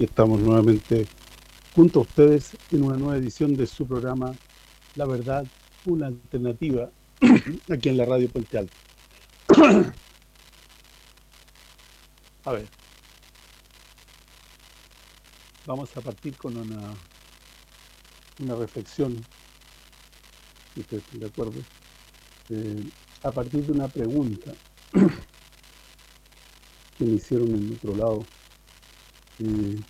que estamos nuevamente junto a ustedes en una nueva edición de su programa La Verdad, una alternativa aquí en la Radio Puente a ver, vamos a partir con una una reflexión, si ustedes están de acuerdo, eh, a partir de una pregunta que me hicieron en otro lado. Eh,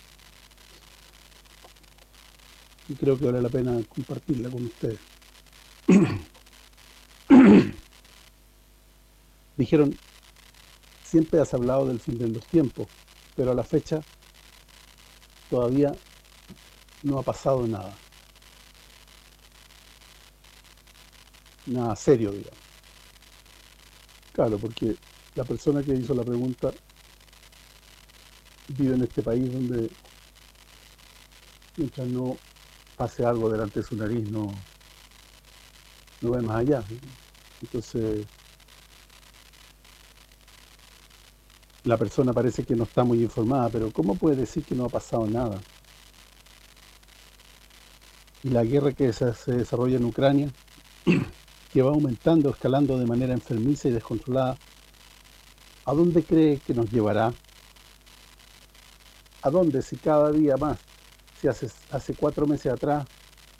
y creo que vale la pena compartirla con ustedes. Dijeron, siempre has hablado del fin de los tiempos, pero a la fecha todavía no ha pasado nada. Nada serio, digamos. Claro, porque la persona que hizo la pregunta vive en este país donde mientras no pase algo delante de su nariz no, no ve más allá. Entonces, la persona parece que no está muy informada, pero ¿cómo puede decir que no ha pasado nada? Y la guerra que se, se desarrolla en Ucrania, que va aumentando, escalando de manera enfermiza y descontrolada, ¿a dónde cree que nos llevará? ¿A dónde si cada día más? Si hace, cuatro meses atrás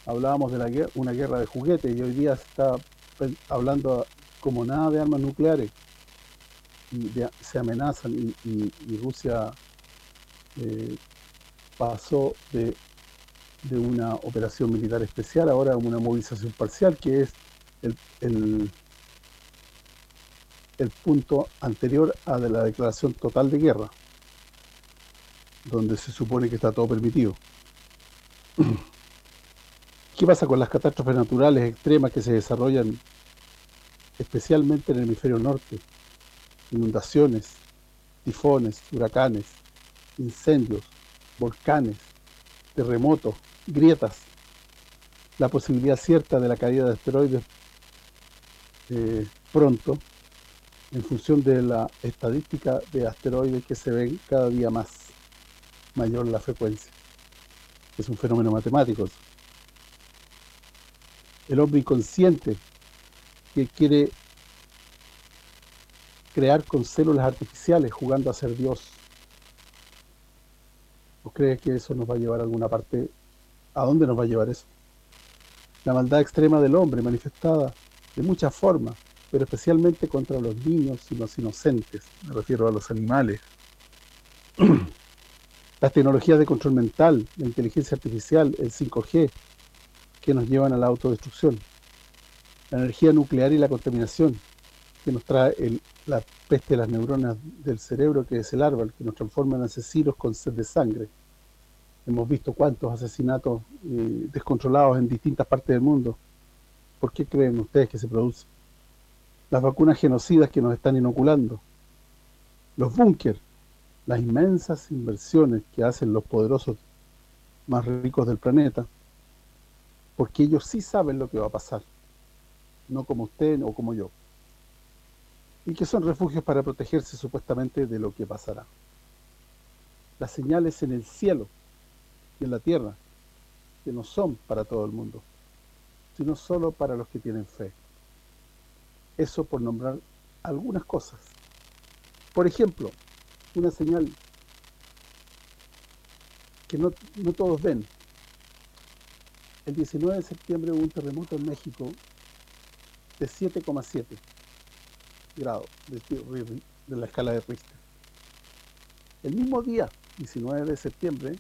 hablábamos de la guerra, una guerra de juguetes y hoy día se está hablando como nada de armas nucleares y se amenazan y, Rusia eh, pasó de, una operación militar especial ahora a una movilización parcial que es el, el, el punto anterior a de la declaración total de guerra donde se supone que está todo permitido. ¿Qué pasa con las catástrofes naturales extremas que se desarrollan especialmente en el hemisferio norte? Inundaciones, tifones, huracanes, incendios, volcanes, terremotos, grietas, la posibilidad cierta de la caída de asteroides eh, pronto, en función de la estadística de asteroides que se ven cada día más mayor la frecuencia. Es un fenómeno matemático. El hombre inconsciente que quiere crear con células artificiales jugando a ser Dios. ¿O crees que eso nos va a llevar a alguna parte? ¿A dónde nos va a llevar eso? La maldad extrema del hombre manifestada de muchas formas, pero especialmente contra los niños y los inocentes, me refiero a los animales. las tecnologías de control mental, la inteligencia artificial, el 5G, que nos llevan a la autodestrucción. La energía nuclear y la contaminación, que nos trae la peste de las neuronas del cerebro, que es el árbol, que nos transforma en asesinos con sed de sangre. Hemos visto cuántos asesinatos eh, descontrolados en distintas partes del mundo. ¿Por qué creen ustedes que se produce? Las vacunas genocidas que nos están inoculando. Los búnker, las inmensas inversiones que hacen los poderosos más ricos del planeta, porque ellos sí saben lo que va a pasar, no como usted o como yo, y que son refugios para protegerse supuestamente de lo que pasará. Las señales en el cielo y en la tierra, que no son para todo el mundo, sino solo para los que tienen fe. Eso por nombrar algunas cosas. Por ejemplo, una señal que no, todos ven. El 19 de septiembre hubo un terremoto en México de 7,7 grados de, de, la escala de Richter. El mismo día, 19 de septiembre,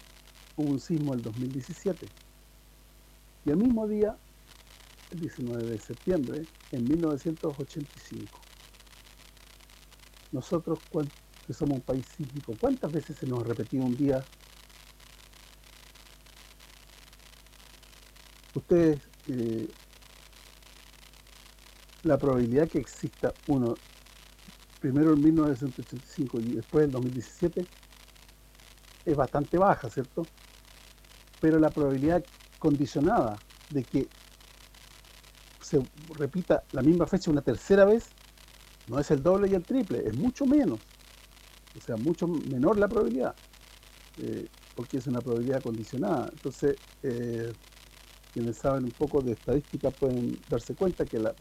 hubo un sismo el 2017. Y el mismo día, el 19 de septiembre, en 1985. Nosotros, que somos un país sísmico. ¿Cuántas veces se nos ha repetido un día? Ustedes, eh, la probabilidad que exista uno, primero en 1985 y después en 2017, es bastante baja, ¿cierto? Pero la probabilidad condicionada de que se repita la misma fecha una tercera vez no es el doble y el triple, es mucho menos o sea, mucho menor la probabilidad. Eh, porque es una probabilidad condicionada. Entonces, eh, quienes saben un poco de estadística pueden darse cuenta que la,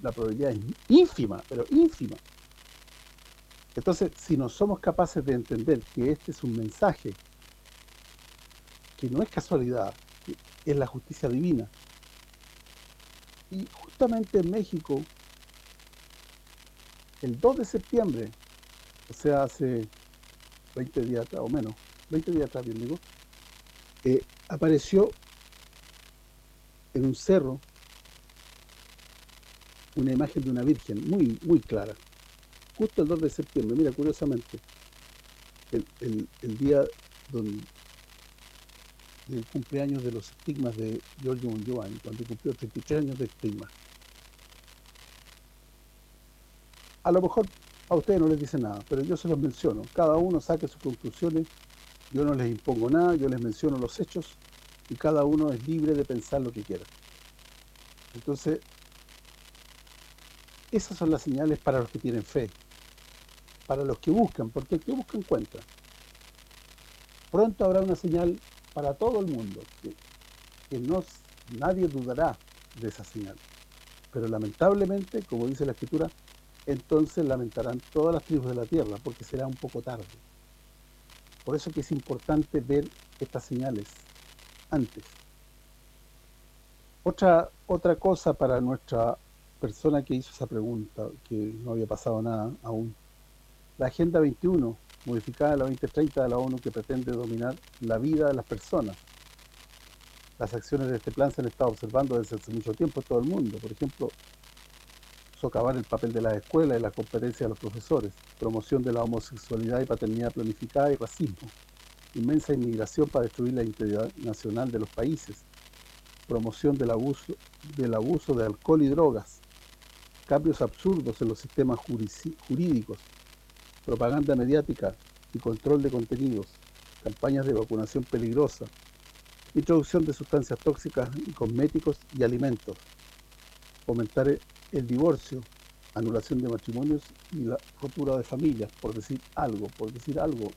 la probabilidad es ínfima, pero ínfima. Entonces, si no somos capaces de entender que este es un mensaje, que no es casualidad, que es la justicia divina, y justamente en México, el 2 de septiembre, o sea, hace 20 días atrás, o menos, 20 días atrás, bien digo, eh, apareció en un cerro una imagen de una virgen muy muy clara. Justo el 2 de septiembre, mira, curiosamente, el, día donde del cumpleaños de los estigmas de Giorgio Giovanni, cuando cumplió 33 años de estigma. A lo mejor a ustedes no les dice nada, pero yo se los menciono. Cada uno saque sus conclusiones, yo no les impongo nada, yo les menciono los hechos y cada uno es libre de pensar lo que quiera. Entonces, esas son las señales para los que tienen fe, para los que buscan, porque el que busca encuentra. Pronto habrá una señal para todo el mundo, que, no, nadie dudará de esa señal. Pero lamentablemente, como dice la Escritura, entonces lamentarán todas las tribus de la tierra, porque será un poco tarde. Por eso que es importante ver estas señales antes. Otra otra cosa para nuestra persona que hizo esa pregunta, que no había pasado nada aún. La Agenda 21, modificada en la 2030 de la ONU, que pretende dominar la vida de las personas. Las acciones de este plan se han estado observando desde hace mucho tiempo en todo el mundo. Por ejemplo, socavar el papel de las escuelas y la competencia de los profesores, promoción de la homosexualidad y paternidad planificada y racismo, inmensa inmigración para destruir la integridad nacional de los países, promoción del abuso, del abuso de alcohol y drogas, cambios absurdos en los sistemas jurídicos, propaganda mediática y control de contenidos, campañas de vacunación peligrosa, introducción de sustancias tóxicas y cosméticos y alimentos, fomentar el divorcio, anulación de matrimonios y la rotura de familias, por decir algo, por decir algo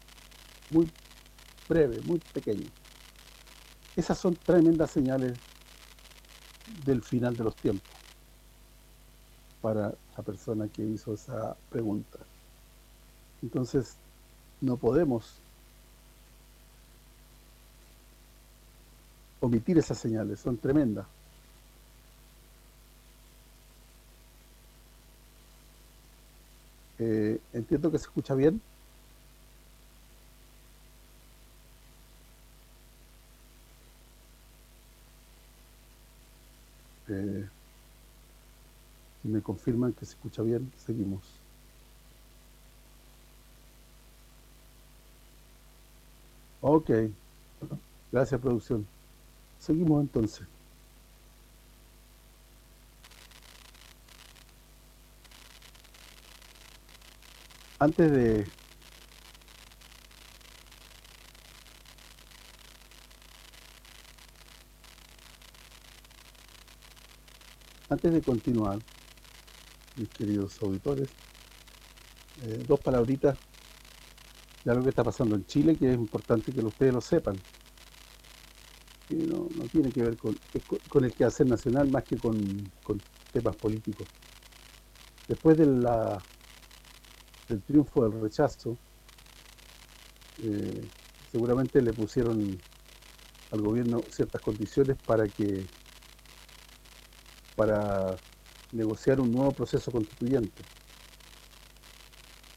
muy breve, muy pequeño. Esas son tremendas señales del final de los tiempos para la persona que hizo esa pregunta. Entonces, no podemos omitir esas señales, son tremendas. Eh, entiendo que se escucha bien. Eh, si me confirman que se escucha bien, seguimos. Ok. Gracias, producción. Seguimos entonces. Antes de Antes de continuar, mis queridos auditores, eh, dos palabritas de algo que está pasando en Chile, que es importante que ustedes lo sepan. Que no, tiene que ver con, con el quehacer nacional más que con, temas políticos. Después de la, del triunfo del rechazo, eh, seguramente le pusieron al gobierno ciertas condiciones para que para negociar un nuevo proceso constituyente.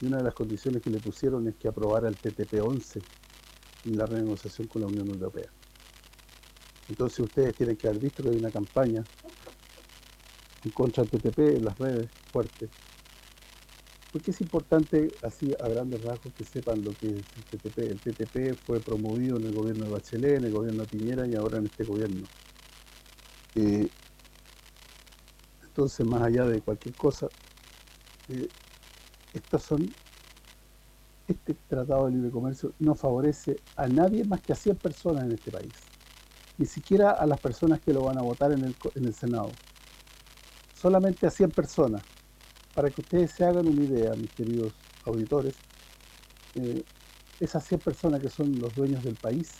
Y una de las condiciones que le pusieron es que aprobara el TTP-11 en la renegociación con la Unión Europea. Entonces ustedes tienen que haber visto que hay una campaña en contra del TTP en las redes fuerte. Porque es importante, así a grandes rasgos, que sepan lo que es el TTP. El TTP fue promovido en el gobierno de Bachelet, en el gobierno de Piñera y ahora en este gobierno. Eh, entonces, más allá de cualquier cosa, eh, estos son este tratado de libre comercio no favorece a nadie más que a 100 personas en este país. Ni siquiera a las personas que lo van a votar en el, en el Senado. Solamente a 100 personas. Para que ustedes se hagan una idea, mis queridos auditores, eh, esas 100 personas que son los dueños del país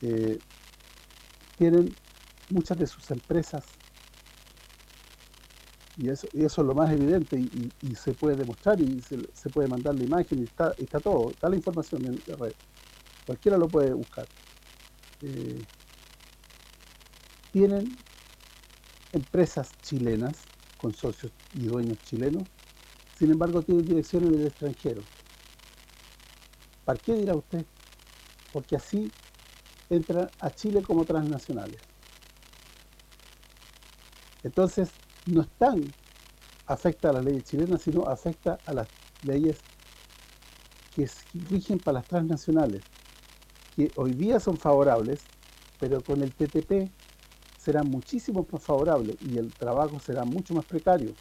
eh, tienen muchas de sus empresas y eso, y eso es lo más evidente y, se puede demostrar y se, puede mandar la imagen y está, está todo, está la información en la red. Cualquiera lo puede buscar. Eh, tienen empresas chilenas con socios y dueños chilenos, sin embargo tienen dirección en el extranjero. ¿Para qué dirá usted? Porque así entran a Chile como transnacionales. Entonces, no están afecta a las leyes chilenas, sino afecta a las leyes que rigen para las transnacionales, que hoy día son favorables, pero con el TTP serán muchísimo más favorables y el trabajo será mucho más precario.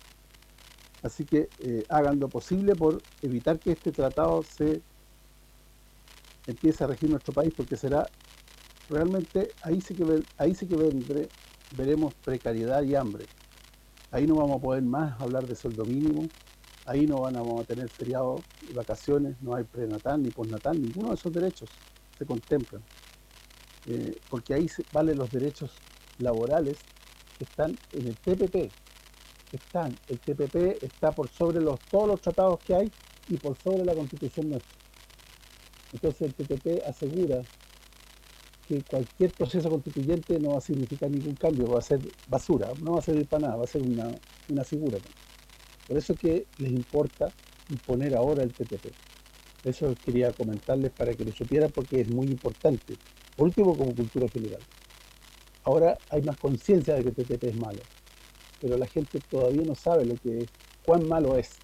Así que eh, hagan lo posible por evitar que este tratado se empiece a regir nuestro país, porque será realmente, ahí sí que, ahí sí que vendré, veremos precariedad y hambre. Ahí no vamos a poder más hablar de sueldo mínimo, ahí no van a tener feriados y vacaciones, no hay prenatal ni postnatal, ninguno de esos derechos se contemplan. Eh, porque ahí valen los derechos laborales que están en el TPP. Están, el TPP está por sobre los todos los tratados que hay y por sobre la Constitución nuestra. Entonces el TPP asegura que cualquier proceso constituyente no va a significar ningún cambio, va a ser basura, no va a servir para nada, va a ser una, una figura. Por eso que les importa imponer ahora el TPP. Eso quería comentarles para que lo supieran porque es muy importante. Por último, como cultura general. Ahora hay más conciencia de que TTP es malo, pero la gente todavía no sabe lo que es, cuán malo es.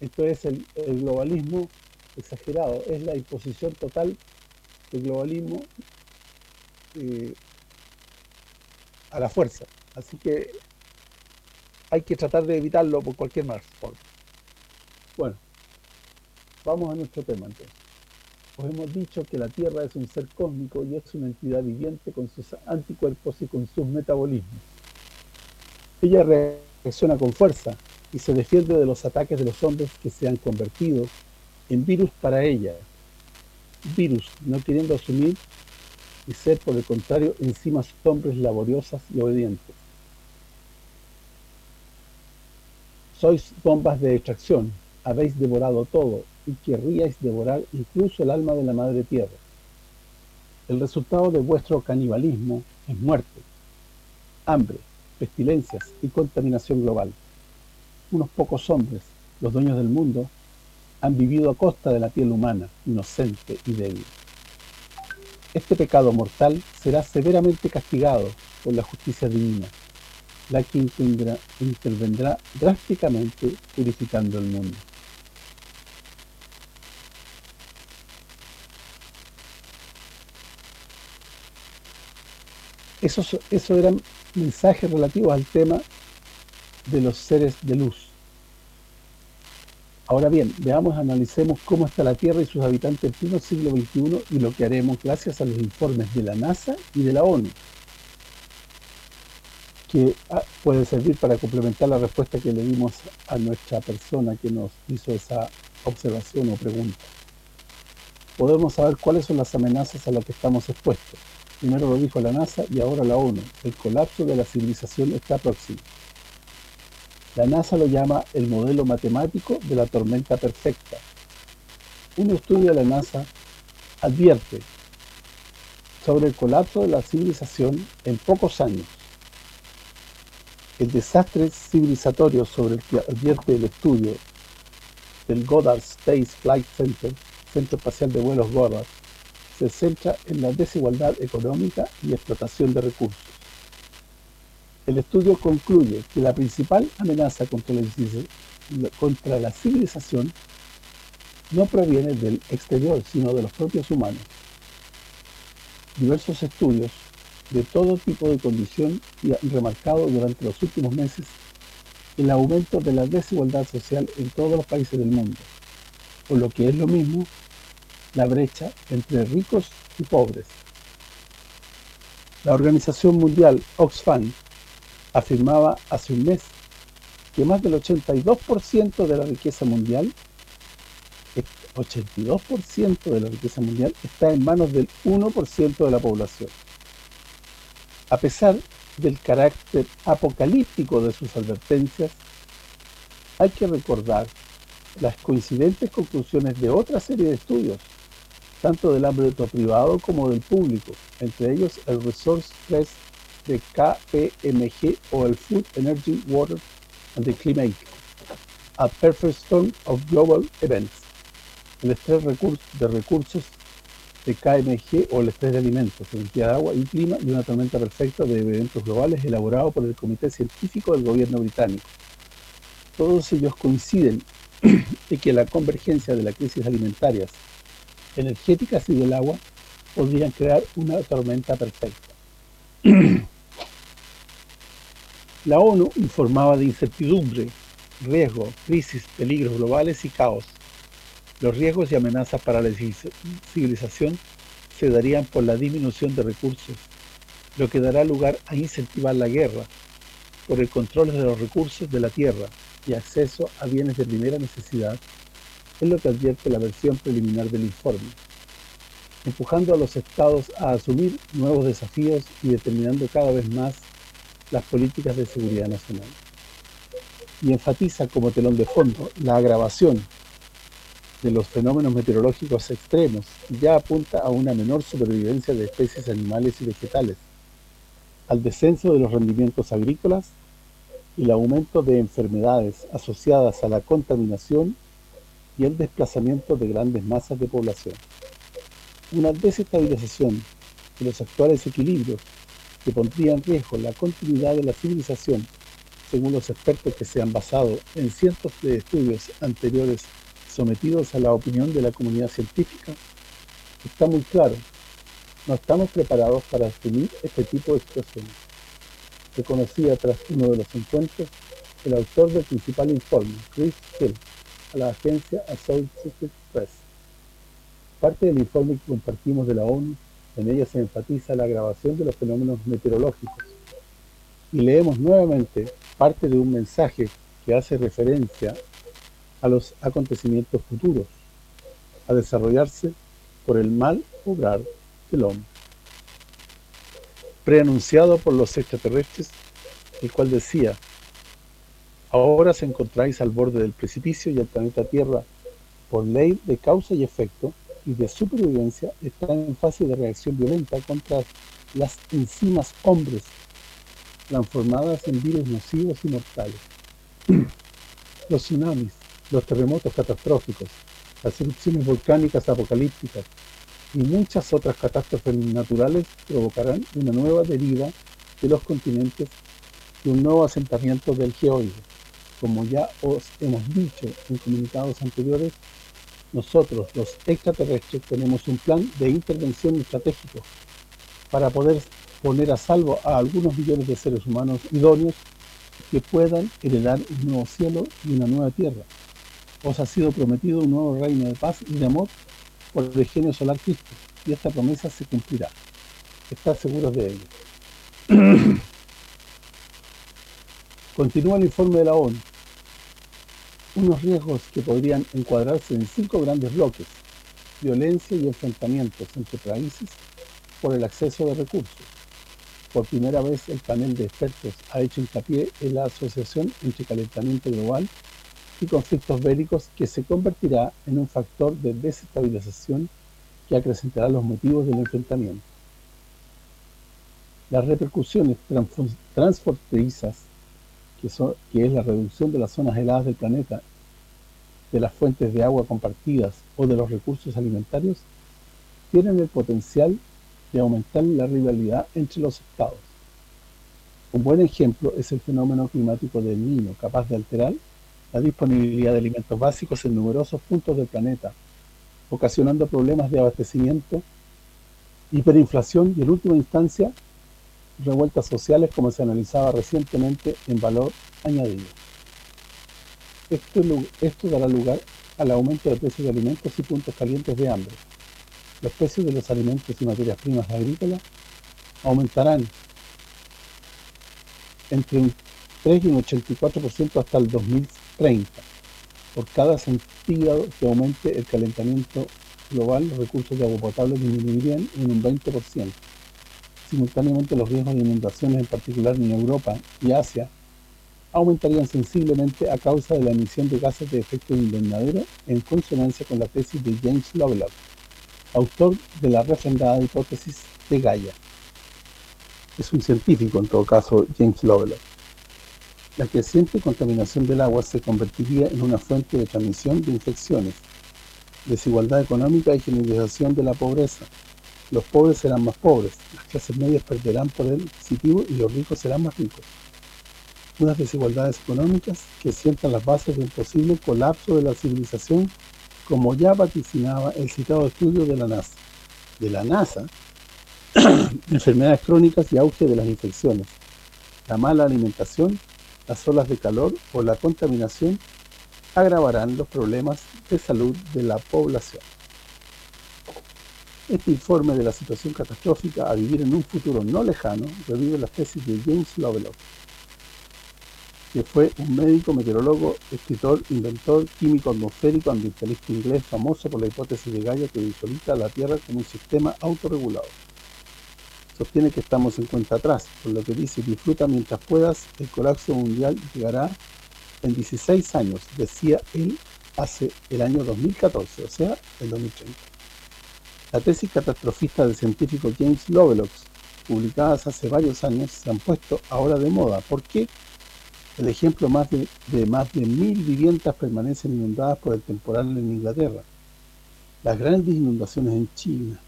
Esto es el, globalismo exagerado, es la imposición total del globalismo eh, a la fuerza. Así que hay que tratar de evitarlo por cualquier forma. Bueno, vamos a nuestro tema entonces. Os hemos dicho que la Tierra es un ser cósmico y es una entidad viviente con sus anticuerpos y con sus metabolismos. Ella reacciona con fuerza y se defiende de los ataques de los hombres que se han convertido en virus para ella. Virus, no queriendo asumir y ser, por el contrario, enzimas hombres laboriosas y obedientes. Sois bombas de extracción, habéis devorado todo, y querríais devorar incluso el alma de la Madre Tierra. El resultado de vuestro canibalismo es muerte, hambre, pestilencias y contaminación global. Unos pocos hombres, los dueños del mundo, han vivido a costa de la piel humana, inocente y débil. Este pecado mortal será severamente castigado por la justicia divina, la que intervendrá drásticamente purificando el mundo. Esos, eran mensajes relativos al tema de los seres de luz. Ahora bien, veamos, analicemos cómo está la Tierra y sus habitantes en pleno siglo XXI y lo que haremos gracias a los informes de la NASA y de la ONU, que ah, puede servir para complementar la respuesta que le dimos a nuestra persona que nos hizo esa observación o pregunta. Podemos saber cuáles son las amenazas a las que estamos expuestos Primero lo dijo la NASA y ahora la ONU. El colapso de la civilización está próximo. La NASA lo llama el modelo matemático de la tormenta perfecta. Un estudio de la NASA advierte sobre el colapso de la civilización en pocos años. El desastre civilizatorio sobre el que advierte el estudio del Goddard Space Flight Center, Centro Espacial de Vuelos Goddard, se centra en la desigualdad económica y explotación de recursos. El estudio concluye que la principal amenaza contra la, civilización no proviene del exterior, sino de los propios humanos. Diversos estudios de todo tipo de condición han remarcado durante los últimos meses el aumento de la desigualdad social en todos los países del mundo, o lo que es lo mismo, la brecha entre ricos y pobres. La Organización Mundial Oxfam afirmaba hace un mes que más del 82% de la riqueza mundial 82% de la riqueza mundial está en manos del 1% de la población. A pesar del carácter apocalíptico de sus advertencias, hay que recordar las coincidentes conclusiones de otra serie de estudios, tanto del ámbito privado como del público, entre ellos el Resource Press de KPMG o el Food, Energy, Water and the Climate, a Perfect Storm of Global Events, el estrés de recursos de KMG o el estrés de alimentos, energía de agua y clima y una tormenta perfecta de eventos globales elaborado por el Comité Científico del Gobierno Británico. Todos ellos coinciden en que la convergencia de las crisis alimentarias, energéticas y del agua podrían crear una tormenta perfecta. La ONU informaba de incertidumbre, riesgo, crisis, peligros globales y caos los riesgos y amenazas para la civilización se darían por la disminución de recursos, lo que dará lugar a incentivar la guerra, por el control de los recursos de la tierra y acceso a bienes de primera necesidad, es lo que advierte la versión preliminar del informe, empujando a los estados a asumir nuevos desafíos y determinando cada vez más las políticas de seguridad nacional. Y enfatiza como telón de fondo la agravación de los fenómenos meteorológicos extremos ya apunta a una menor supervivencia de especies animales y vegetales, al descenso de los rendimientos agrícolas y el aumento de enfermedades asociadas a la contaminación y el desplazamiento de grandes masas de población. Una desestabilización de los actuales equilibrios que pondría en riesgo la continuidad de la civilización, según los expertos que se han basado en cientos de estudios anteriores sometidos a la opinión de la comunidad científica, está muy claro, no estamos preparados para asumir este tipo de situaciones. Reconocía tras uno de los encuentros el autor del principal informe, Chris Hill, a la agencia Associated Press. Parte del informe que compartimos de la ONU, en ella se enfatiza la agravación de los fenómenos meteorológicos. Y leemos nuevamente parte de un mensaje que hace referencia a los acontecimientos futuros, a desarrollarse por el mal obrar del hombre. Preanunciado por los extraterrestres, el cual decía, ahora se encontráis al borde del precipicio y el planeta Tierra, por ley de causa y efecto y de supervivencia, está en fase de reacción violenta contra las enzimas hombres, transformadas en virus nocivos y mortales. Los tsunamis, los terremotos catastróficos, las erupciones volcánicas apocalípticas y muchas otras catástrofes naturales provocarán una nueva deriva de los continentes y un nuevo asentamiento del geoide. Como ya os hemos dicho en comunicados anteriores, nosotros, los extraterrestres, tenemos un plan de intervención estratégico para poder poner a salvo a algunos millones de seres humanos idóneos que puedan heredar un nuevo cielo y una nueva tierra os ha sido prometido un nuevo reino de paz y de amor por el genio solar Cristo, y esta promesa se cumplirá. Estad seguros de ello. Continúa el informe de la ONU. Unos riesgos que podrían encuadrarse en cinco grandes bloques. Violencia y enfrentamientos entre países por el acceso de recursos. Por primera vez el panel de expertos ha hecho hincapié en la asociación entre calentamiento global y conflictos bélicos que se convertirá en un factor de desestabilización que acrecentará los motivos del enfrentamiento. Las repercusiones transfronterizas, que, que es la reducción de las zonas heladas del planeta, de las fuentes de agua compartidas o de los recursos alimentarios, tienen el potencial de aumentar la rivalidad entre los estados. Un buen ejemplo es el fenómeno climático del Niño, capaz de alterar la disponibilidad de alimentos básicos en numerosos puntos del planeta, ocasionando problemas de abastecimiento, hiperinflación y, en última instancia, revueltas sociales como se analizaba recientemente en valor añadido. Esto, dará lugar al aumento de precios de alimentos y puntos calientes de hambre. Los precios de los alimentos y materias primas agrícolas aumentarán entre un 3 y un 84% hasta el 2030. Por cada centígrado que aumente el calentamiento global, los recursos de agua potable disminuirían en un 20%. Simultáneamente los riesgos de inundaciones, en particular en Europa y Asia, aumentarían sensiblemente a causa de la emisión de gases de efecto invernadero en consonancia con la tesis de James Lovelock, autor de la refrendada hipótesis de Gaia. Es un científico, en todo caso, James Lovelock. La creciente contaminación del agua se convertiría en una fuente de transmisión de infecciones, desigualdad económica y generalización de la pobreza. Los pobres serán más pobres, las clases medias perderán poder adquisitivo y los ricos serán más ricos unas desigualdades económicas que sientan las bases de un posible colapso de la civilización, como ya vaticinaba el citado estudio de la NASA. De la NASA, enfermedades crónicas y auge de las infecciones, la mala alimentación, las olas de calor o la contaminación agravarán los problemas de salud de la población. Este informe de la situación catastrófica a vivir en un futuro no lejano revive las tesis de James Lovelock, que fue un médico, meteorólogo, escritor, inventor, químico atmosférico, ambientalista inglés famoso por la hipótesis de Gaia que visualiza la Tierra como un sistema autorregulado. Sostiene que estamos en cuenta atrás, por lo que dice, disfruta mientras puedas, el colapso mundial llegará en 16 años, decía él hace el año 2014, o sea, el 2030. La tesis catastrofista del científico James Lovelock, publicadas hace varios años, se han puesto ahora de moda. ¿Por qué? El ejemplo más de, más de mil viviendas permanecen inundadas por el temporal en Inglaterra. Las grandes inundaciones en China.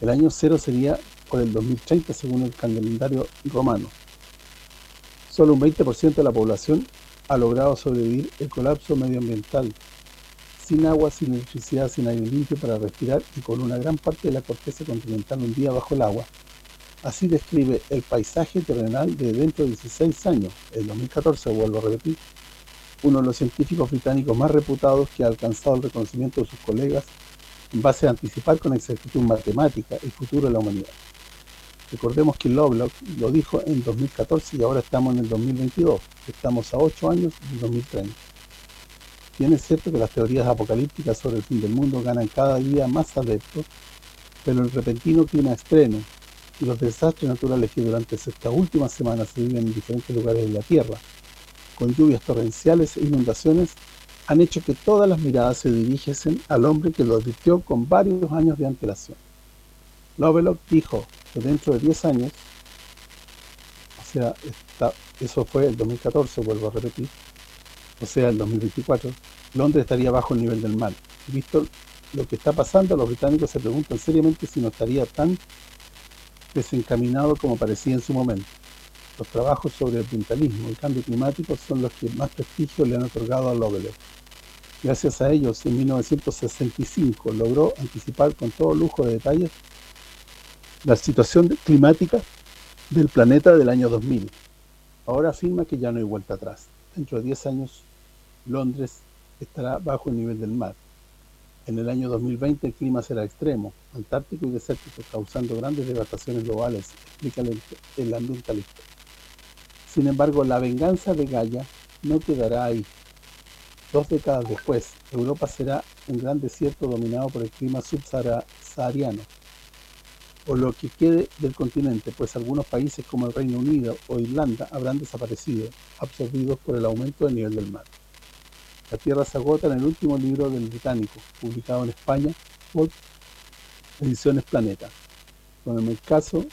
El año cero sería por el 2030 según el calendario romano. Solo un 20% de la población ha logrado sobrevivir el colapso medioambiental, sin agua, sin electricidad, sin aire limpio para respirar y con una gran parte de la corteza continental hundida bajo el agua, Así describe el paisaje terrenal de dentro de 16 años, el 2014, vuelvo a repetir, uno de los científicos británicos más reputados que ha alcanzado el reconocimiento de sus colegas en base a anticipar con exactitud matemática el futuro de la humanidad. Recordemos que Lovelock lo dijo en 2014 y ahora estamos en el 2022, estamos a 8 años del 2030. Bien es cierto que las teorías apocalípticas sobre el fin del mundo ganan cada día más adeptos, pero el repentino clima extremo, y los desastres naturales que durante estas últimas semanas se viven en diferentes lugares de la Tierra, con lluvias torrenciales e inundaciones, han hecho que todas las miradas se dirigiesen al hombre que lo advirtió con varios años de antelación. Lovelock dijo que dentro de 10 años, o sea, eso fue el 2014, vuelvo a repetir, o sea, el 2024, Londres estaría bajo el nivel del mar. Visto lo que está pasando, los británicos se preguntan seriamente si no estaría tan desencaminado como parecía en su momento. Los trabajos sobre el ambientalismo y cambio climático son los que más prestigio le han otorgado a Lovelock. Gracias a ellos, en 1965 logró anticipar con todo lujo de detalles la situación climática del planeta del año 2000. Ahora afirma que ya no hay vuelta atrás. Dentro de 10 años, Londres estará bajo el nivel del mar. En el año 2020 el clima será extremo, antártico y desértico, causando grandes devastaciones globales, explica el, ambientalista. Sin embargo, la venganza de Gaia no quedará ahí. Dos décadas después, Europa será un gran desierto dominado por el clima subsahariano, o lo que quede del continente, pues algunos países como el Reino Unido o Irlanda habrán desaparecido, absorbidos por el aumento del nivel del mar. La Tierra se agota en el último libro del británico, publicado en España por Ediciones Planeta, con el caso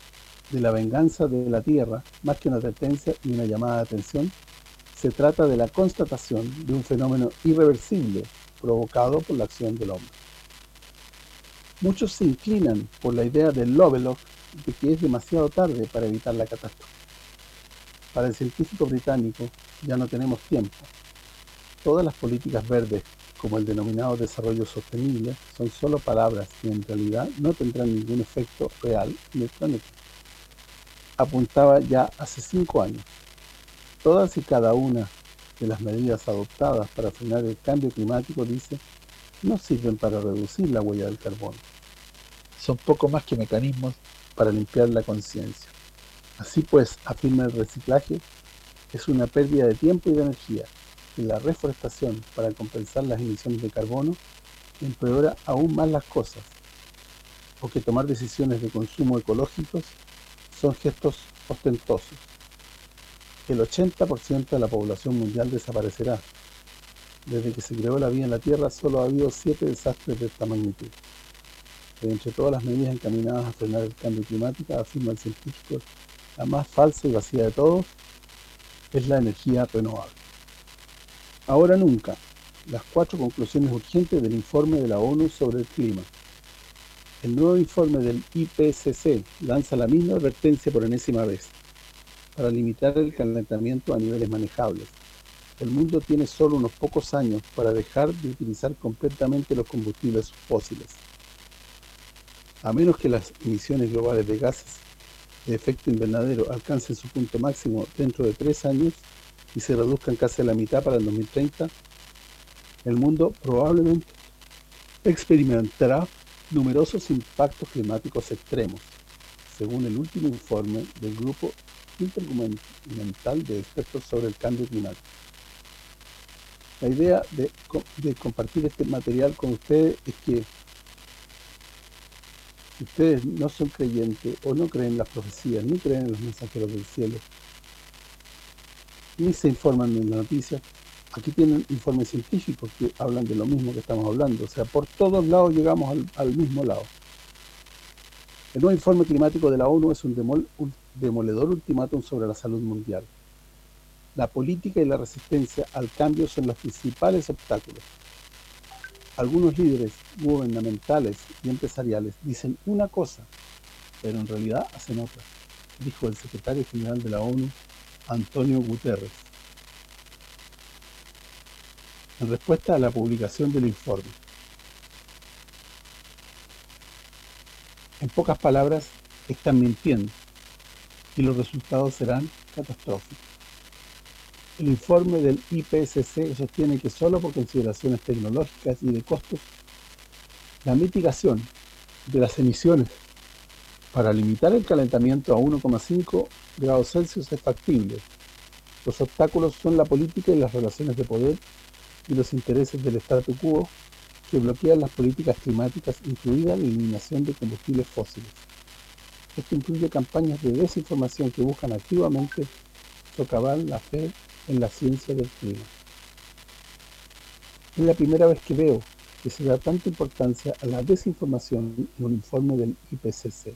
de la venganza de la Tierra, más que una advertencia y una llamada de atención, se trata de la constatación de un fenómeno irreversible provocado por la acción del hombre. Muchos se inclinan por la idea del Lovelock de que es demasiado tarde para evitar la catástrofe. Para el científico británico ya no tenemos tiempo, Todas las políticas verdes, como el denominado desarrollo sostenible, son solo palabras y en realidad no tendrán ningún efecto real en el planeta. Apuntaba ya hace cinco años. Todas y cada una de las medidas adoptadas para frenar el cambio climático, dice, no sirven para reducir la huella del carbono. Son poco más que mecanismos para limpiar la conciencia. Así pues, afirma el reciclaje, es una pérdida de tiempo y de energía, la reforestación para compensar las emisiones de carbono empeora aún más las cosas, o que tomar decisiones de consumo ecológicos son gestos ostentosos. El 80% de la población mundial desaparecerá. Desde que se creó la vida en la Tierra solo ha habido siete desastres de esta magnitud. entre todas las medidas encaminadas a frenar el cambio climático, afirma el científico, la más falsa y vacía de todos es la energía renovable. Ahora nunca, las cuatro conclusiones urgentes del informe de la ONU sobre el clima. El nuevo informe del IPCC lanza la misma advertencia por enésima vez, para limitar el calentamiento a niveles manejables. El mundo tiene solo unos pocos años para dejar de utilizar completamente los combustibles fósiles. A menos que las emisiones globales de gases de efecto invernadero alcancen su punto máximo dentro de tres años y se reduzcan casi a la mitad para el 2030, el mundo probablemente experimentará numerosos impactos climáticos extremos, según el último informe del Grupo Intergubernamental de Expertos sobre el Cambio Climático. La idea de, de compartir este material con ustedes es que si ustedes no son creyentes o no creen en las profecías, ni creen en los mensajeros del cielo, ni se informan en la noticia, aquí tienen informes científicos que hablan de lo mismo que estamos hablando. O sea, por todos lados llegamos al, mismo lado. El nuevo informe climático de la ONU es un, un demoledor ultimátum sobre la salud mundial. La política y la resistencia al cambio son los principales obstáculos. Algunos líderes gubernamentales y empresariales dicen una cosa, pero en realidad hacen otra, dijo el secretario general de la ONU, Antonio Guterres. En respuesta a la publicación del informe. En pocas palabras, están mintiendo y los resultados serán catastróficos. El informe del IPCC sostiene que solo por consideraciones tecnológicas y de costos, la mitigación de las emisiones para limitar el calentamiento a 1,5 grados Celsius es factible. Los obstáculos son la política y las relaciones de poder y los intereses del statu quo que bloquean las políticas climáticas, incluida la eliminación de combustibles fósiles. Esto incluye campañas de desinformación que buscan activamente socavar la fe en la ciencia del clima. Es la primera vez que veo que se da tanta importancia a la desinformación en un informe del IPCC,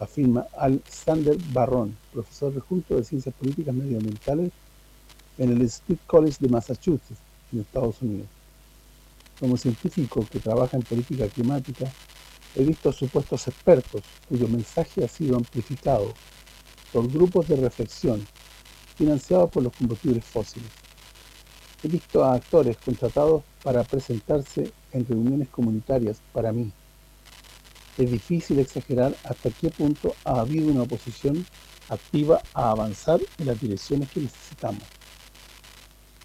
afirma Alexander Barrón, profesor adjunto de Ciencias Políticas Medioambientales en el State College de Massachusetts, en Estados Unidos. Como científico que trabaja en política climática, he visto supuestos expertos cuyo mensaje ha sido amplificado por grupos de reflexión financiados por los combustibles fósiles. He visto a actores contratados para presentarse en reuniones comunitarias para mí. Es difícil exagerar hasta qué punto ha habido una oposición activa a avanzar en las direcciones que necesitamos.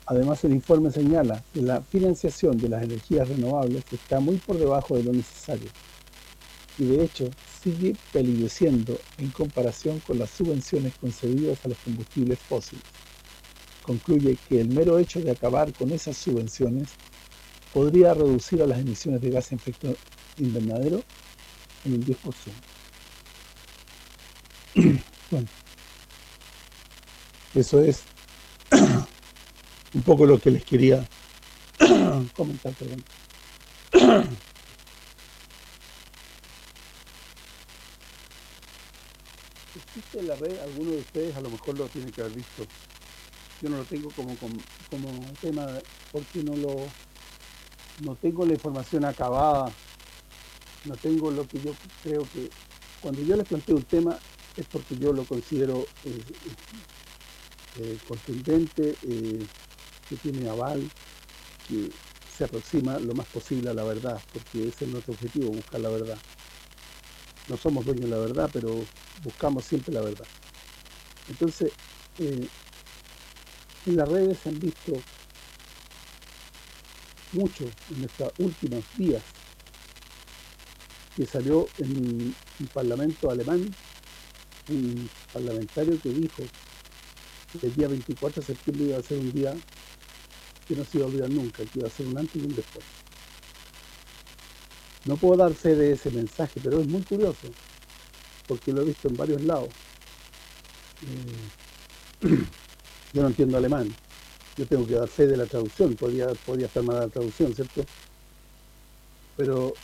Además, el informe señala que la financiación de las energías renovables está muy por debajo de lo necesario y de hecho sigue peligreciendo en comparación con las subvenciones concedidas a los combustibles fósiles. Concluye que el mero hecho de acabar con esas subvenciones podría reducir a las emisiones de gas efecto invernadero en un 10%. bueno, eso es un poco lo que les quería comentar. Perdón. existe en la red, algunos de ustedes a lo mejor lo tienen que haber visto. Yo no lo tengo como, como, tema porque no lo no tengo la información acabada, no tengo lo que yo creo que cuando yo les planteo un tema es porque yo lo considero eh, eh, contundente, eh, que tiene aval, que se aproxima lo más posible a la verdad, porque ese es nuestro objetivo, buscar la verdad. No somos dueños de la verdad, pero buscamos siempre la verdad. Entonces, en las redes se han visto mucho en estos últimos días que salió en un parlamento alemán un parlamentario que dijo que el día 24 de septiembre iba a ser un día que no se iba a olvidar nunca, que iba a ser un antes y un después. No puedo dar fe de ese mensaje, pero es muy curioso, porque lo he visto en varios lados. Eh, yo no entiendo alemán, yo tengo que dar fe de la traducción, podría, podría estar mal la traducción, ¿cierto? Pero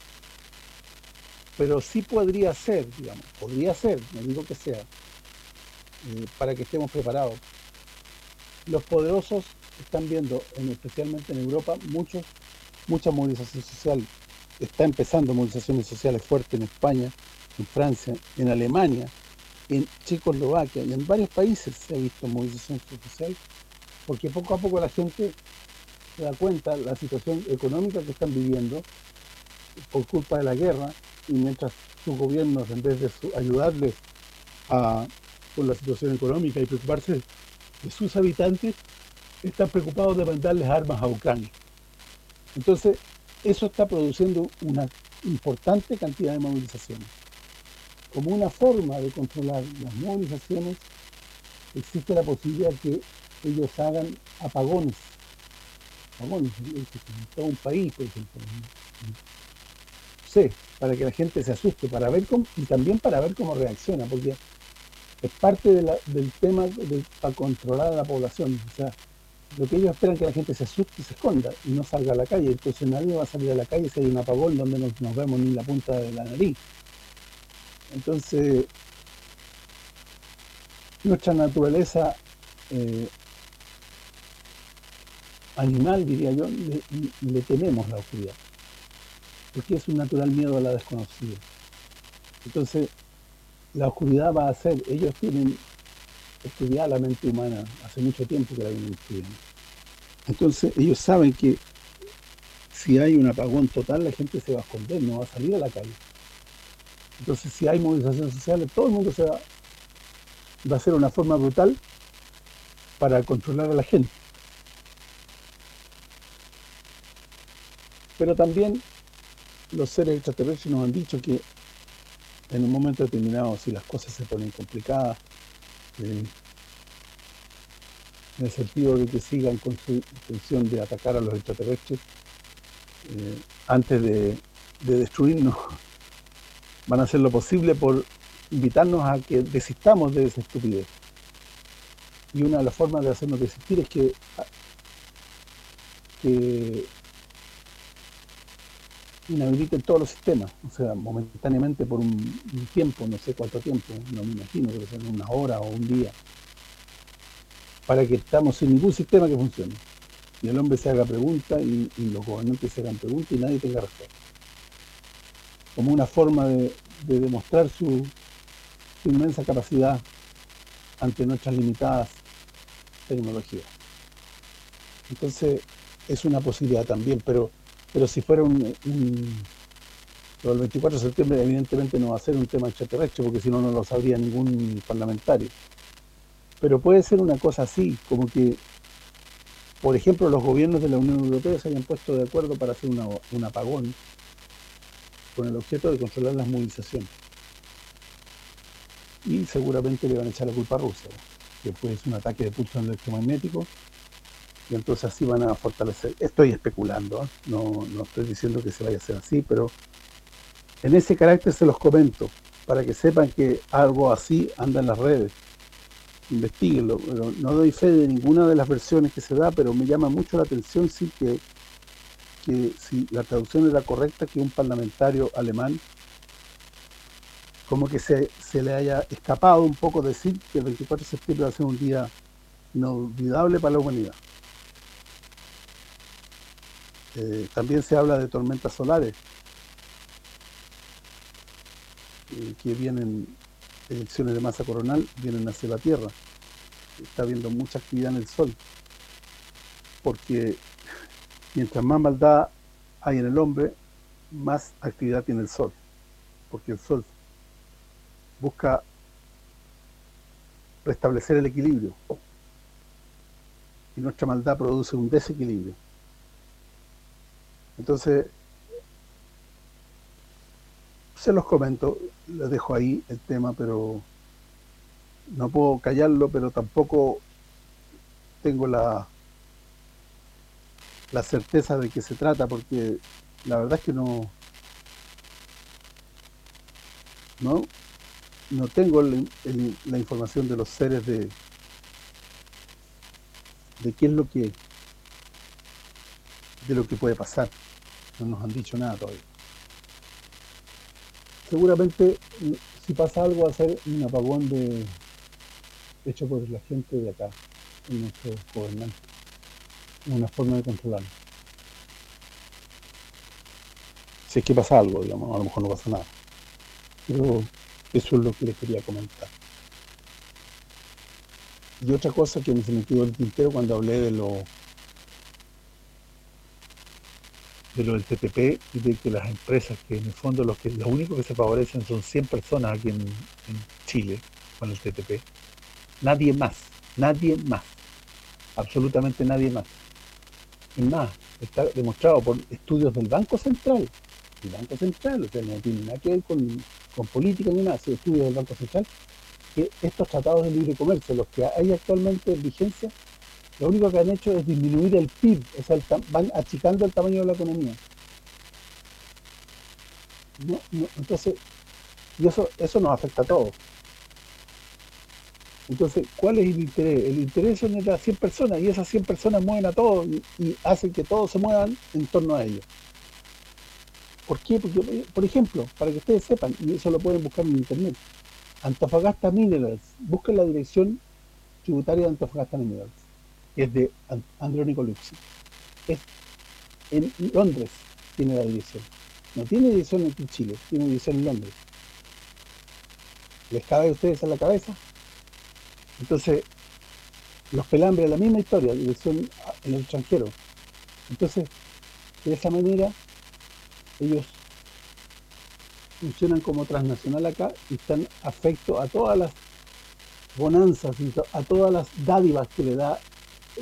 pero sí podría ser, digamos, podría ser, no digo que sea, eh, para que estemos preparados. Los poderosos están viendo, especialmente en Europa, muchos mucha movilización social. Está empezando movilizaciones sociales fuertes en España, en Francia, en Alemania, en Checoslovaquia y en varios países se ha visto movilización social, porque poco a poco la gente se da cuenta la situación económica que están viviendo por culpa de la guerra y mientras sus gobiernos, en vez de ayudarles a, con la situación económica y preocuparse de sus habitantes, están preocupados de mandarles armas a Ucrania. Entonces, eso está produciendo una importante cantidad de movilizaciones. Como una forma de controlar las movilizaciones, existe la posibilidad que ellos hagan apagones. Apagones en todo un país, por ejemplo para que la gente se asuste, para ver cómo, y también para ver cómo reacciona, porque es parte del tema para controlar a la población. O sea, lo que ellos esperan es que la gente se asuste y se esconda y no salga a la calle. Entonces nadie va a salir a la calle si hay un apagón donde no nos vemos ni la punta de la nariz. Entonces, nuestra naturaleza eh, animal, diría yo, le tememos la oscuridad porque es un natural miedo a la desconocida. Entonces, la oscuridad va a ser, ellos tienen estudiada la mente humana hace mucho tiempo que la vienen estudiando. Entonces, ellos saben que si hay un apagón total, la gente se va a esconder, no va a salir a la calle. Entonces, si hay movilizaciones sociales, todo el mundo se va, va a ser una forma brutal para controlar a la gente. Pero también los seres extraterrestres nos han dicho que en un momento determinado, si las cosas se ponen complicadas, eh, en el sentido de que sigan con su intención de atacar a los extraterrestres eh, antes de, destruirnos, van a hacer lo posible por invitarnos a que desistamos de esa estupidez. Y una de las formas de hacernos desistir es que, que inhabiliten todos los sistemas, o sea, momentáneamente por un, tiempo, no sé cuánto tiempo, no me imagino, que sea una hora o un día, para que estamos sin ningún sistema que funcione. Y el hombre se haga preguntas y, los gobernantes se hagan preguntas y nadie tenga respuesta. Como una forma de, demostrar su, su inmensa capacidad ante nuestras limitadas tecnologías. Entonces, es una posibilidad también, pero pero si fuera un, el 24 de septiembre evidentemente no va a ser un tema extraterrestre porque si no no lo sabría ningún parlamentario. Pero puede ser una cosa así como que por ejemplo los gobiernos de la Unión Europea se hayan puesto de acuerdo para hacer un apagón con el objeto de controlar las movilizaciones. Y seguramente le van a echar la culpa a Rusia que fue un ataque de pulso electromagnético y entonces así van a fortalecer. Estoy especulando, no, no estoy diciendo que se vaya a hacer así, pero en ese carácter se los comento, para que sepan que algo así anda en las redes. Investíguenlo, pero no doy fe de ninguna de las versiones que se da, pero me llama mucho la atención sí que, que si la traducción era correcta, que un parlamentario alemán como que se, se le haya escapado un poco decir que el 24 de septiembre va a ser un día inolvidable para la humanidad. Eh, también se habla de tormentas solares eh, que vienen elecciones de masa coronal vienen hacia la Tierra. Está habiendo mucha actividad en el Sol porque mientras más maldad hay en el hombre más actividad tiene el Sol porque el Sol busca restablecer el equilibrio. Y nuestra maldad produce un desequilibrio entonces, se los comento, les dejo ahí el tema, pero no puedo callarlo, pero tampoco tengo la la certeza de que se trata, porque la verdad es que no no no tengo la información de los seres de de qué es lo que de lo que puede pasar no nos han dicho nada todavía. Seguramente si pasa algo va a ser un apagón de hecho por la gente de acá en nuestro gobernante una forma de controlarlo si es que pasa algo, digamos, a lo mejor no pasa nada. Pero eso es lo que les quería comentar. Y otra cosa que me se me el tintero cuando hablé de lo de lo del TTP y de que las empresas que en el fondo los que los únicos que se favorecen son 100 personas aquí en, Chile con el TTP nadie más, nadie más absolutamente nadie más. Y más, está demostrado por estudios del Banco Central el Banco Central, o sea, no tiene nada que ver con, con política ni nada, sino estudios del Banco Central que estos tratados de libre comercio, los que hay actualmente en vigencia, lo único que han hecho es disminuir el PIB, o sea, van achicando el tamaño de la economía. entonces, y eso, eso nos afecta a todos. Entonces, ¿cuál es el interés? El interés es las 100 personas y esas 100 personas mueven a todos y, hacen que todos se muevan en torno a ellos. ¿Por qué? Porque, por ejemplo, para que ustedes sepan, y eso lo pueden buscar en internet, Antofagasta Minerals, busquen la dirección tributaria de Antofagasta Minerals es de Andrónico Luxi. Es en Londres tiene la dirección. No tiene dirección en Chile, tiene dirección en Londres. ¿Les cabe a ustedes en la cabeza? Entonces, los pelambres, la misma historia, dirección en el extranjero. Entonces, de esa manera, ellos funcionan como transnacional acá y están afecto a todas las bonanzas a todas las dádivas que le da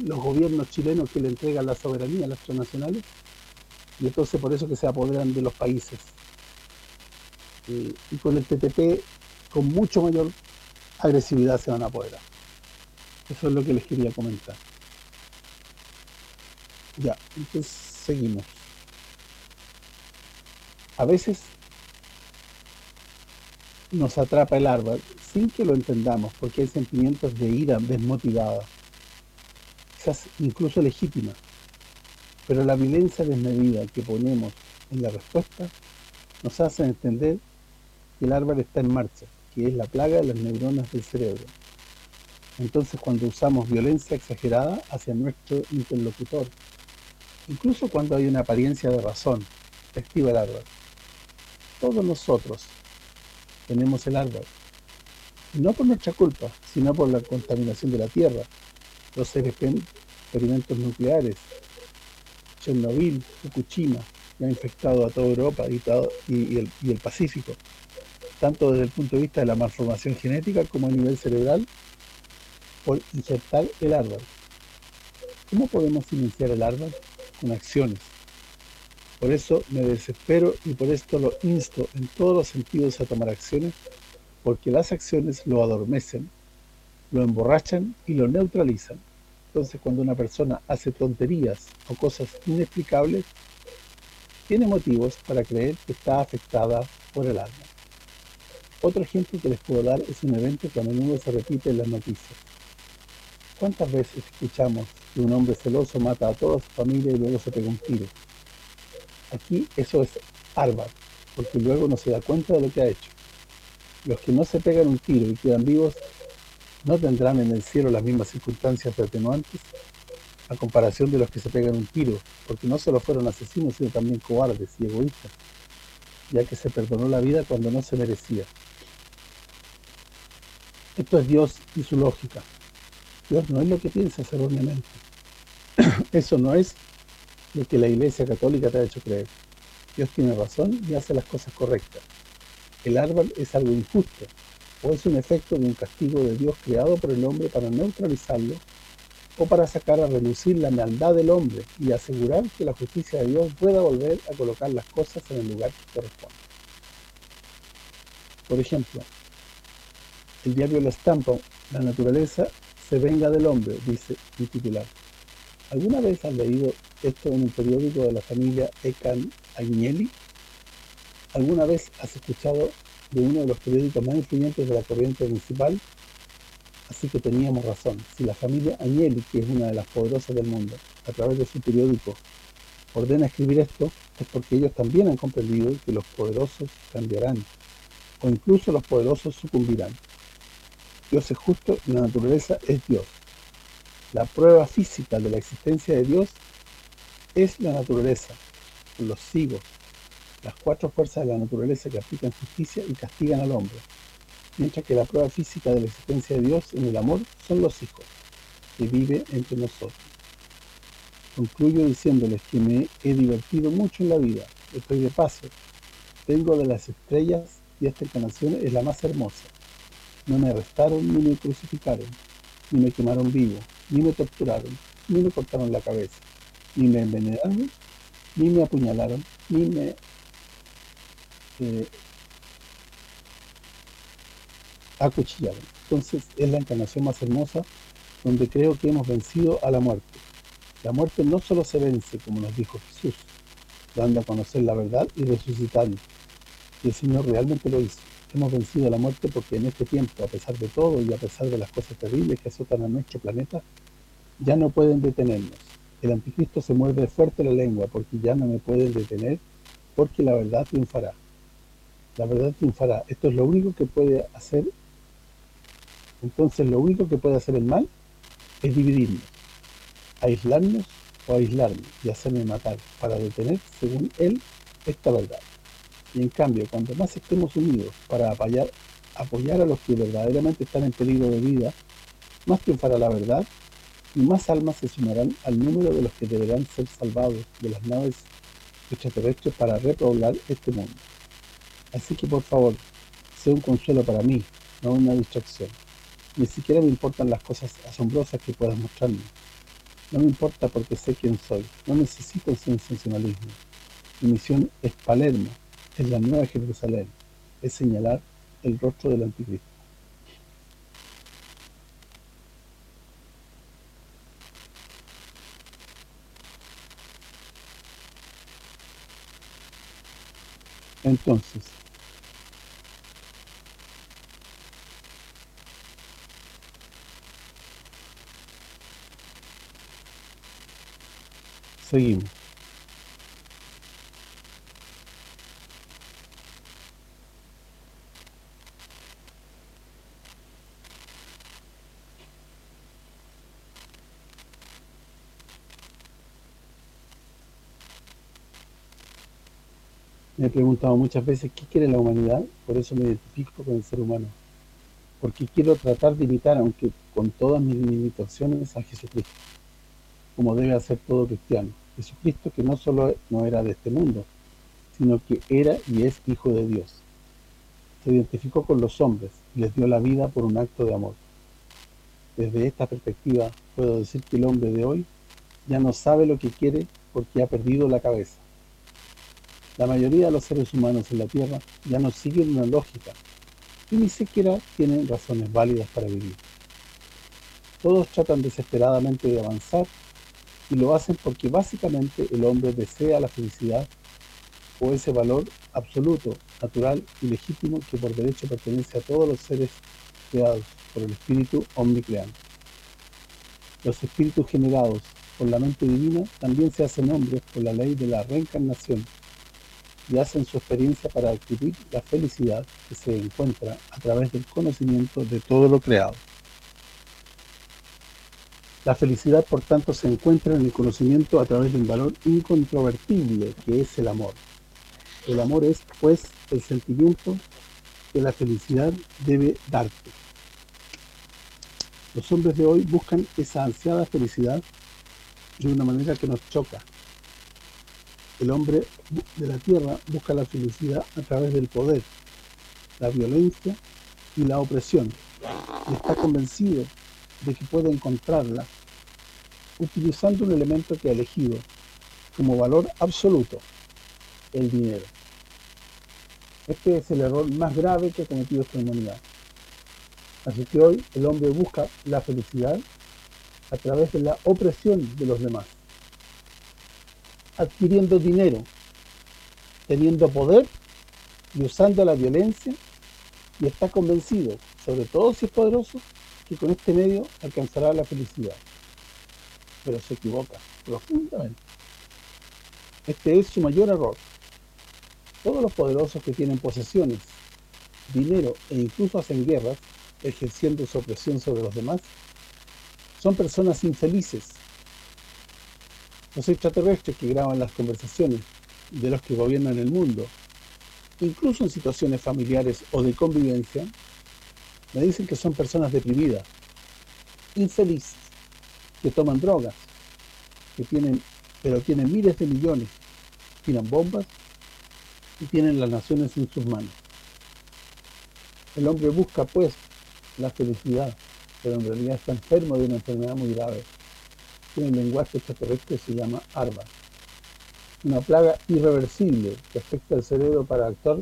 los gobiernos chilenos que le entregan la soberanía a las transnacionales y entonces por eso que se apoderan de los países. Eh, y con el TTP con mucho mayor agresividad se van a apoderar. Eso es lo que les quería comentar. Ya, entonces seguimos. A veces nos atrapa el árbol sin que lo entendamos porque hay sentimientos de ira desmotivada quizás incluso legítima, pero la violencia desmedida que ponemos en la respuesta nos hace entender que el árbol está en marcha, que es la plaga de las neuronas del cerebro. Entonces cuando usamos violencia exagerada hacia nuestro interlocutor, incluso cuando hay una apariencia de razón, activa el árbol. Todos nosotros tenemos el árbol, no por nuestra culpa, sino por la contaminación de la tierra, los experimentos nucleares, Chernobyl, Fukushima, que ha infectado a toda Europa y, el, Pacífico, tanto desde el punto de vista de la malformación genética como a nivel cerebral, por insertar el árbol. ¿Cómo podemos iniciar el árbol? Con acciones. Por eso me desespero y por esto lo insto en todos los sentidos a tomar acciones, porque las acciones lo adormecen lo emborrachan y lo neutralizan. Entonces cuando una persona hace tonterías o cosas inexplicables, tiene motivos para creer que está afectada por el alma. Otro ejemplo que les puedo dar es un evento que a menudo se repite en las noticias. ¿Cuántas veces escuchamos que un hombre celoso mata a toda su familia y luego se pega un tiro? Aquí eso es árbaro, porque luego no se da cuenta de lo que ha hecho. Los que no se pegan un tiro y quedan vivos ¿No tendrán en el cielo las mismas circunstancias de atenuantes? A comparación de los que se pegan un tiro, porque no solo fueron asesinos, sino también cobardes y egoístas, ya que se perdonó la vida cuando no se merecía. Esto es Dios y su lógica. Dios no es lo que piensas erróneamente. Eso no es lo que la Iglesia Católica te ha hecho creer. Dios tiene razón y hace las cosas correctas. El árbol es algo injusto, o es un efecto de un castigo de Dios creado por el hombre para neutralizarlo, o para sacar a reducir la maldad del hombre y asegurar que la justicia de Dios pueda volver a colocar las cosas en el lugar que corresponde. Por ejemplo, el diario La Estampa, La naturaleza se venga del hombre, dice el titular. ¿Alguna vez has leído esto en un periódico de la familia Ecan Agnelli. ¿Alguna vez has escuchado de uno de los periódicos más influyentes de la corriente municipal? Así que teníamos razón. Si la familia Agnelli, que es una de las poderosas del mundo, a través de su periódico, ordena escribir esto, es porque ellos también han comprendido que los poderosos cambiarán, o incluso los poderosos sucumbirán. Dios es justo y la naturaleza es Dios. La prueba física de la existencia de Dios es la naturaleza, los sigos, las cuatro fuerzas de la naturaleza que aplican justicia y castigan al hombre, mientras que la prueba física de la existencia de Dios en el amor son los hijos, que vive entre nosotros. Concluyo diciéndoles que me he divertido mucho en la vida, estoy de paso, vengo de las estrellas y esta encarnación es la más hermosa. No me arrestaron ni me crucificaron, ni me quemaron vivo, ni me torturaron, ni me cortaron la cabeza, ni me envenenaron, ni me apuñalaron, ni me eh, acuchillaron. Entonces es la encarnación más hermosa donde creo que hemos vencido a la muerte. La muerte no solo se vence, como nos dijo Jesús, dando a conocer la verdad y resucitando. Y el Señor realmente lo hizo. Hemos vencido a la muerte porque en este tiempo, a pesar de todo y a pesar de las cosas terribles que azotan a nuestro planeta, ya no pueden detenernos. El anticristo se muerde fuerte la lengua porque ya no me pueden detener porque la verdad triunfará. La verdad triunfará. Esto es lo único que puede hacer. Entonces lo único que puede hacer el mal es dividirnos, aislarnos o aislarme y hacerme matar para detener, según él, esta verdad. Y en cambio, cuando más estemos unidos para apoyar, apoyar a los que verdaderamente están en peligro de vida, más triunfará la verdad y más almas se sumarán al número de los que deberán ser salvados de las naves extraterrestres para repoblar este mundo. Así que por favor, sea un consuelo para mí, no una distracción. Ni siquiera me importan las cosas asombrosas que puedas mostrarme. No me importa porque sé quién soy. No necesito el sensacionalismo. Mi misión es Palermo, es la nueva Jerusalén. Es señalar el rostro del anticristo. Entonces, seguimos. Me he preguntado muchas veces qué quiere la humanidad, por eso me identifico con el ser humano. Porque quiero tratar de imitar, aunque con todas mis limitaciones, a Jesucristo, como debe hacer todo cristiano. Jesucristo que no solo no era de este mundo, sino que era y es Hijo de Dios. Se identificó con los hombres y les dio la vida por un acto de amor. Desde esta perspectiva, puedo decir que el hombre de hoy ya no sabe lo que quiere porque ha perdido la cabeza. La mayoría de los seres humanos en la Tierra ya no siguen una lógica y ni siquiera tienen razones válidas para vivir. Todos tratan desesperadamente de avanzar y lo hacen porque básicamente el hombre desea la felicidad o ese valor absoluto, natural y legítimo que por derecho pertenece a todos los seres creados por el espíritu omnicreante. Los espíritus generados por la mente divina también se hacen hombres por la ley de la reencarnación y hacen su experiencia para adquirir la felicidad que se encuentra a través del conocimiento de todo lo creado. La felicidad, por tanto, se encuentra en el conocimiento a través de un valor incontrovertible, que es el amor. El amor es, pues, el sentimiento que la felicidad debe darte. Los hombres de hoy buscan esa ansiada felicidad de una manera que nos choca, el hombre de la tierra busca la felicidad a través del poder, la violencia y la opresión. Y está convencido de que puede encontrarla utilizando un elemento que ha elegido como valor absoluto, el dinero. Este es el error más grave que ha cometido esta humanidad. Así que hoy el hombre busca la felicidad a través de la opresión de los demás adquiriendo dinero, teniendo poder y usando la violencia y está convencido, sobre todo si es poderoso, que con este medio alcanzará la felicidad. Pero se equivoca profundamente. Este es su mayor error. Todos los poderosos que tienen posesiones, dinero e incluso hacen guerras, ejerciendo su opresión sobre los demás, son personas infelices. Los extraterrestres que graban las conversaciones de los que gobiernan el mundo, incluso en situaciones familiares o de convivencia, me dicen que son personas deprimidas, infelices, que toman drogas, que tienen, pero tienen miles de millones, tiran bombas y tienen las naciones en sus manos. El hombre busca, pues, la felicidad, pero en realidad está enfermo de una enfermedad muy grave. En el lenguaje extraterrestre se llama ARBA. Una plaga irreversible que afecta al cerebro para actuar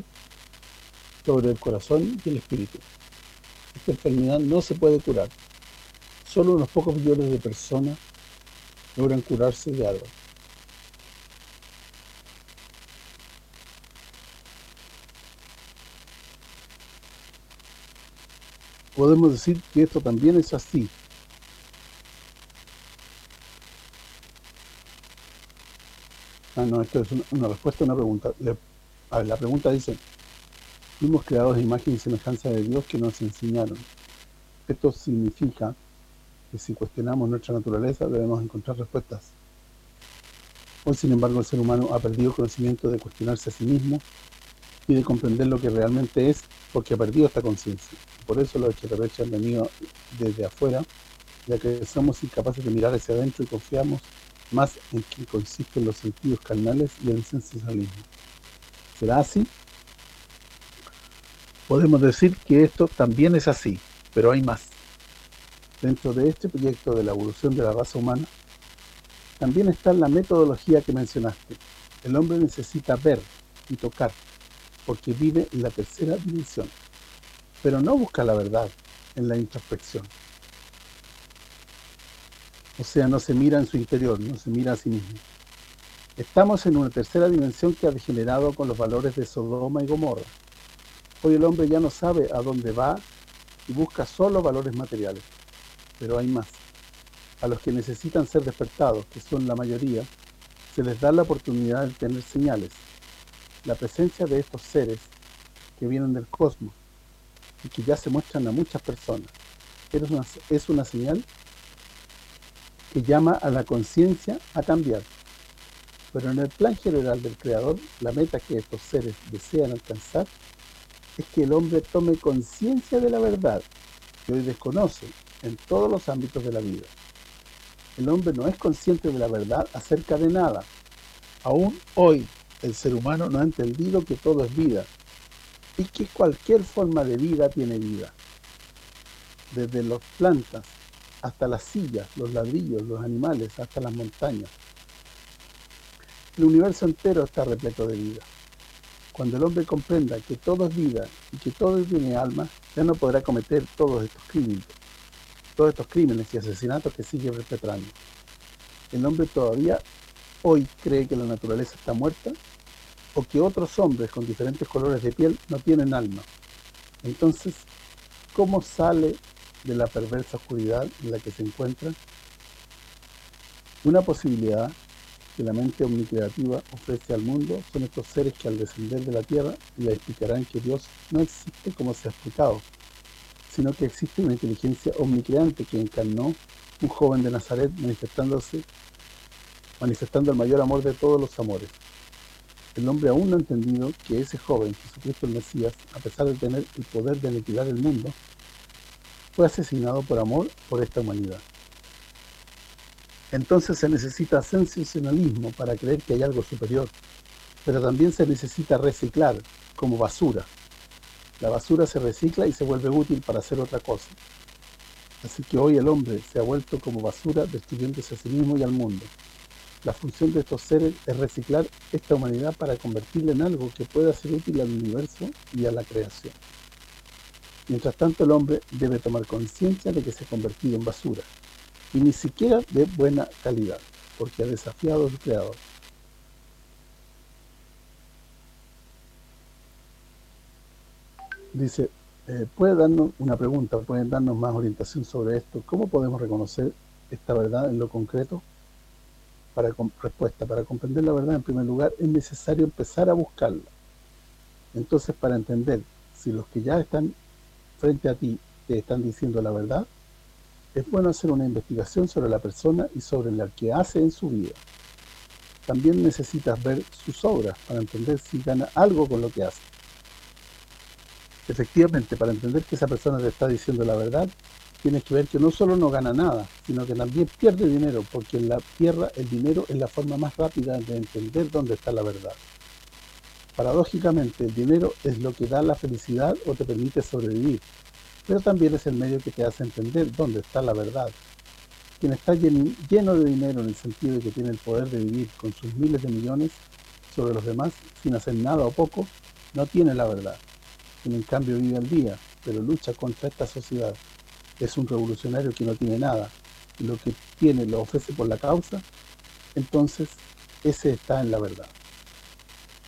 sobre el corazón y el espíritu. Esta enfermedad no se puede curar. Solo unos pocos millones de personas logran curarse de ARBA. podemos decir que esto también es así. Ah, no, esto es una, respuesta a una pregunta. la pregunta dice, fuimos creados de imagen y semejanza de Dios que nos enseñaron. Esto significa que si cuestionamos nuestra naturaleza debemos encontrar respuestas. Hoy, sin embargo, el ser humano ha perdido conocimiento de cuestionarse a sí mismo y de comprender lo que realmente es porque ha perdido esta conciencia. Por eso los extraterrestres han venido desde afuera, ya que somos incapaces de mirar hacia adentro y confiamos más en que consisten los sentidos carnales y el sensacionalismo. ¿Será así? Podemos decir que esto también es así, pero hay más. Dentro de este proyecto de la evolución de la raza humana, también está la metodología que mencionaste. El hombre necesita ver y tocar, porque vive en la tercera dimensión pero no busca la verdad en la introspección. O sea, no se mira en su interior, no se mira a sí mismo. Estamos en una tercera dimensión que ha degenerado con los valores de Sodoma y Gomorra. Hoy el hombre ya no sabe a dónde va y busca solo valores materiales. Pero hay más. A los que necesitan ser despertados, que son la mayoría, se les da la oportunidad de tener señales. La presencia de estos seres que vienen del cosmos, y que ya se muestran a muchas personas. Es una, es una señal que llama a la conciencia a cambiar. Pero en el plan general del Creador, la meta que estos seres desean alcanzar es que el hombre tome conciencia de la verdad que hoy desconoce en todos los ámbitos de la vida. El hombre no es consciente de la verdad acerca de nada. Aún hoy el ser humano no ha entendido que todo es vida y que cualquier forma de vida tiene vida. Desde las plantas hasta las sillas, los ladrillos, los animales, hasta las montañas. El universo entero está repleto de vida. Cuando el hombre comprenda que todo es vida y que todo tiene alma, ya no podrá cometer todos estos crímenes, todos estos crímenes y asesinatos que sigue perpetrando. El hombre todavía hoy cree que la naturaleza está muerta o que otros hombres con diferentes colores de piel no tienen alma. Entonces, ¿cómo sale de la perversa oscuridad en la que se encuentra? Una posibilidad que la mente omnicreativa ofrece al mundo son estos seres que al descender de la tierra le explicarán que Dios no existe como se ha explicado, sino que existe una inteligencia omnicreante que encarnó un joven de Nazaret manifestándose manifestando el mayor amor de todos los amores el hombre aún no ha entendido que ese joven, Jesucristo el Mesías, a pesar de tener el poder de aniquilar el mundo, fue asesinado por amor por esta humanidad. Entonces se necesita sensacionalismo para creer que hay algo superior, pero también se necesita reciclar como basura. La basura se recicla y se vuelve útil para hacer otra cosa. Así que hoy el hombre se ha vuelto como basura destruyéndose a sí mismo y al mundo. La función de estos seres es reciclar esta humanidad para convertirla en algo que pueda ser útil al universo y a la creación. Mientras tanto el hombre debe tomar conciencia de que se ha convertido en basura, y ni siquiera de buena calidad, porque ha desafiado al Creador. Dice, eh, ¿puede darnos una pregunta, pueden darnos más orientación sobre esto? ¿Cómo podemos reconocer esta verdad en lo concreto? Para respuesta, para comprender la verdad en primer lugar es necesario empezar a buscarla. Entonces, para entender si los que ya están frente a ti te están diciendo la verdad, es bueno hacer una investigación sobre la persona y sobre lo que hace en su vida. También necesitas ver sus obras para entender si gana algo con lo que hace. Efectivamente, para entender que esa persona te está diciendo la verdad, tienes que ver que no solo no gana nada, sino que también pierde dinero, porque en la tierra el dinero es la forma más rápida de entender dónde está la verdad. Paradójicamente, el dinero es lo que da la felicidad o te permite sobrevivir, pero también es el medio que te hace entender dónde está la verdad. Quien está lleno de dinero en el sentido de que tiene el poder de vivir con sus miles de millones sobre los demás sin hacer nada o poco, no tiene la verdad. Quien en cambio vive al día, pero lucha contra esta sociedad, es un revolucionario que no tiene nada, y lo que tiene lo ofrece por la causa, entonces ese está en la verdad.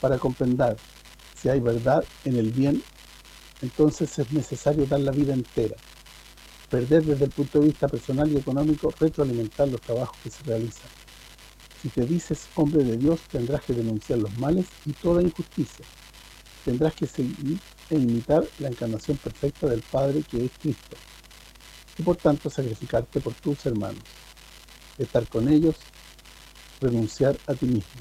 Para comprender si hay verdad en el bien entonces es necesario dar la vida entera. Perder desde el punto de vista personal y económico, retroalimentar los trabajos que se realizan. Si te dices hombre de Dios, tendrás que denunciar los males y toda injusticia. Tendrás que seguir e imitar la encarnación perfecta del Padre que es Cristo. Y por tanto sacrificarte por tus hermanos. Estar con ellos, renunciar a ti mismo.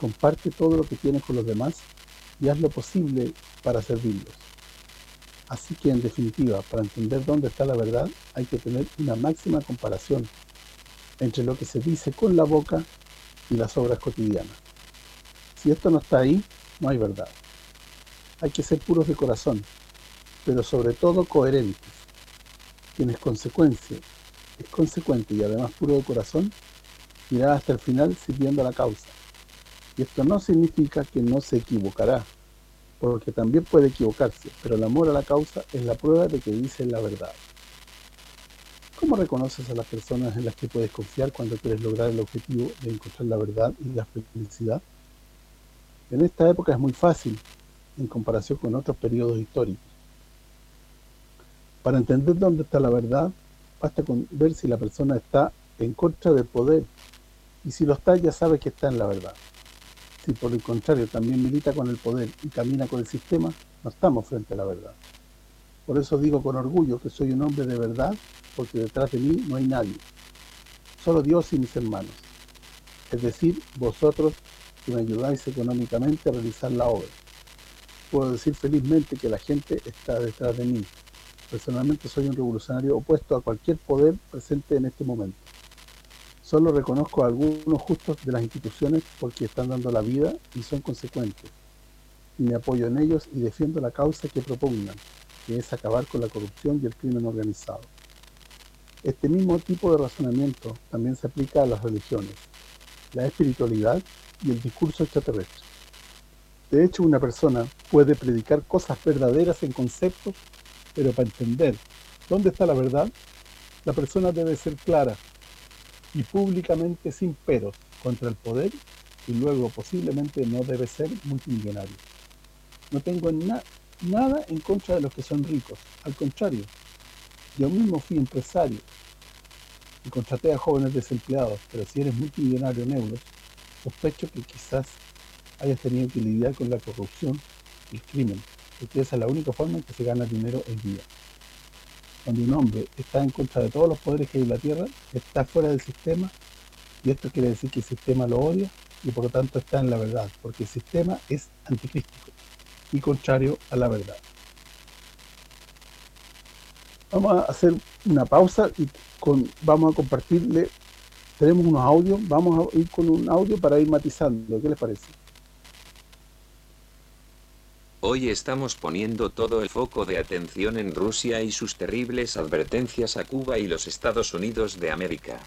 Comparte todo lo que tienes con los demás y haz lo posible para servirlos. Así que, en definitiva, para entender dónde está la verdad, hay que tener una máxima comparación entre lo que se dice con la boca y las obras cotidianas. Si esto no está ahí, no hay verdad. Hay que ser puros de corazón, pero sobre todo coherentes. Quien es consecuencia, es consecuente y además puro de corazón, irá hasta el final sirviendo a la causa. Y esto no significa que no se equivocará, porque también puede equivocarse, pero el amor a la causa es la prueba de que dice la verdad. ¿Cómo reconoces a las personas en las que puedes confiar cuando quieres lograr el objetivo de encontrar la verdad y la felicidad? En esta época es muy fácil, en comparación con otros periodos históricos. Para entender dónde está la verdad, basta con ver si la persona está en contra del poder, y si lo está ya sabe que está en la verdad. Si por el contrario también milita con el poder y camina con el sistema, no estamos frente a la verdad. Por eso digo con orgullo que soy un hombre de verdad, porque detrás de mí no hay nadie. Solo Dios y mis hermanos. Es decir, vosotros que me ayudáis económicamente a realizar la obra. Puedo decir felizmente que la gente está detrás de mí. Personalmente soy un revolucionario opuesto a cualquier poder presente en este momento. Solo reconozco a algunos justos de las instituciones porque están dando la vida y son consecuentes. Y me apoyo en ellos y defiendo la causa que propugnan, que es acabar con la corrupción y el crimen organizado. Este mismo tipo de razonamiento también se aplica a las religiones, la espiritualidad y el discurso extraterrestre. De hecho, una persona puede predicar cosas verdaderas en conceptos, pero para entender dónde está la verdad, la persona debe ser clara y públicamente sin peros contra el poder y luego posiblemente no debe ser multimillonario. No tengo nada en contra de los que son ricos, al contrario, yo mismo fui empresario y contraté a jóvenes desempleados, pero si eres multimillonario en euros, sospecho que quizás hayas tenido que lidiar con la corrupción y el crimen, porque esa es la única forma en que se gana dinero el día cuando un hombre está en contra de todos los poderes que hay en la Tierra, está fuera del sistema, y esto quiere decir que el sistema lo odia, y por lo tanto está en la verdad, porque el sistema es anticrístico y contrario a la verdad. Vamos a hacer una pausa y con, vamos a compartirle, tenemos unos audios, vamos a ir con un audio para ir matizando, ¿qué les parece? Hoy estamos poniendo todo el foco de atención en Rusia y sus terribles advertencias a Cuba y los Estados Unidos de América.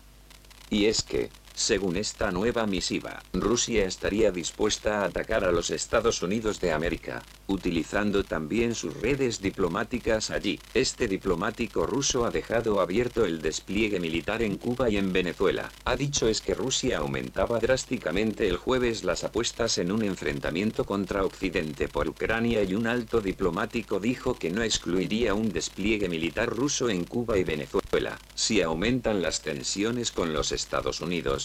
Y es que, Según esta nueva misiva, Rusia estaría dispuesta a atacar a los Estados Unidos de América, utilizando también sus redes diplomáticas allí. Este diplomático ruso ha dejado abierto el despliegue militar en Cuba y en Venezuela. Ha dicho es que Rusia aumentaba drásticamente el jueves las apuestas en un enfrentamiento contra Occidente por Ucrania y un alto diplomático dijo que no excluiría un despliegue militar ruso en Cuba y Venezuela, si aumentan las tensiones con los Estados Unidos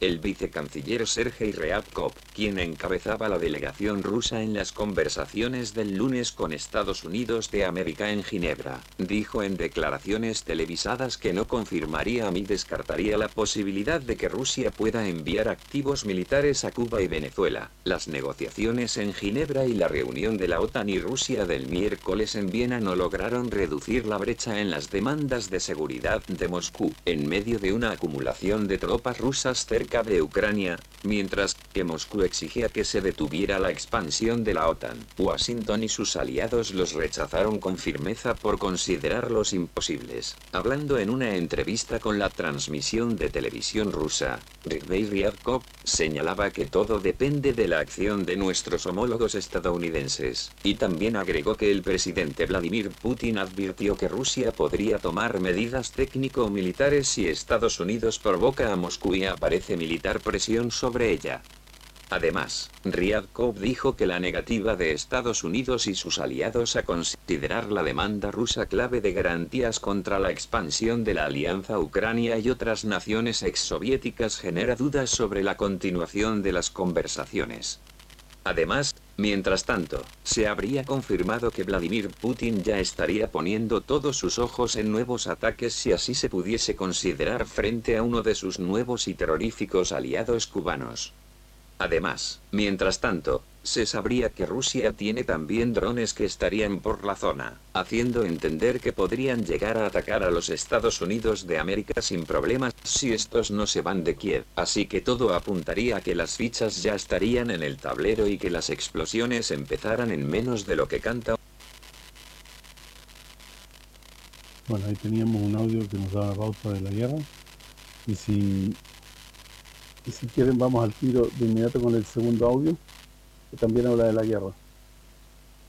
el vicecanciller Sergei Ryabkov, quien encabezaba la delegación rusa en las conversaciones del lunes con Estados Unidos de América en Ginebra, dijo en declaraciones televisadas que no confirmaría ni descartaría la posibilidad de que Rusia pueda enviar activos militares a Cuba y Venezuela. Las negociaciones en Ginebra y la reunión de la OTAN y Rusia del miércoles en Viena no lograron reducir la brecha en las demandas de seguridad de Moscú, en medio de una acumulación de tropas rusas cerca de Ucrania, mientras que Moscú exigía que se detuviera la expansión de la OTAN. Washington y sus aliados los rechazaron con firmeza por considerarlos imposibles. Hablando en una entrevista con la transmisión de televisión rusa, Ryabkov señalaba que todo depende de la acción de nuestros homólogos estadounidenses, y también agregó que el presidente Vladimir Putin advirtió que Rusia podría tomar medidas técnico-militares si Estados Unidos provoca a Moscú y aparece militar presión sobre ella. Además, Ryabkov dijo que la negativa de Estados Unidos y sus aliados a considerar la demanda rusa clave de garantías contra la expansión de la alianza Ucrania y otras naciones exsoviéticas genera dudas sobre la continuación de las conversaciones. Además, mientras tanto, se habría confirmado que Vladimir Putin ya estaría poniendo todos sus ojos en nuevos ataques si así se pudiese considerar frente a uno de sus nuevos y terroríficos aliados cubanos. Además, mientras tanto, se sabría que Rusia tiene también drones que estarían por la zona, haciendo entender que podrían llegar a atacar a los Estados Unidos de América sin problemas si estos no se van de Kiev. Así que todo apuntaría a que las fichas ya estarían en el tablero y que las explosiones empezaran en menos de lo que canta. Bueno, ahí teníamos un audio que nos daba pauta de la guerra. Y si, y si quieren vamos al tiro de inmediato con el segundo audio también habla de la guerra.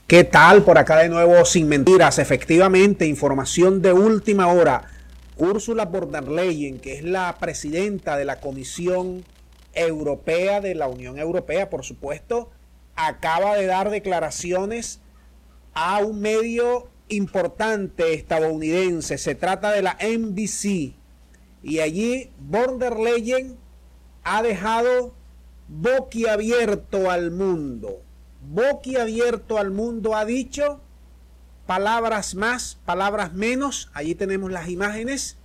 ¿Qué tal? Por acá de nuevo, sin mentiras, efectivamente, información de última hora. Úrsula von der Leyen, que es la presidenta de la Comisión Europea de la Unión Europea, por supuesto, acaba de dar declaraciones a un medio importante estadounidense. Se trata de la NBC. Y allí von der Leyen ha dejado boquiabierto al mundo. Boquiabierto al mundo ha dicho palabras más, palabras menos. Allí tenemos las imágenes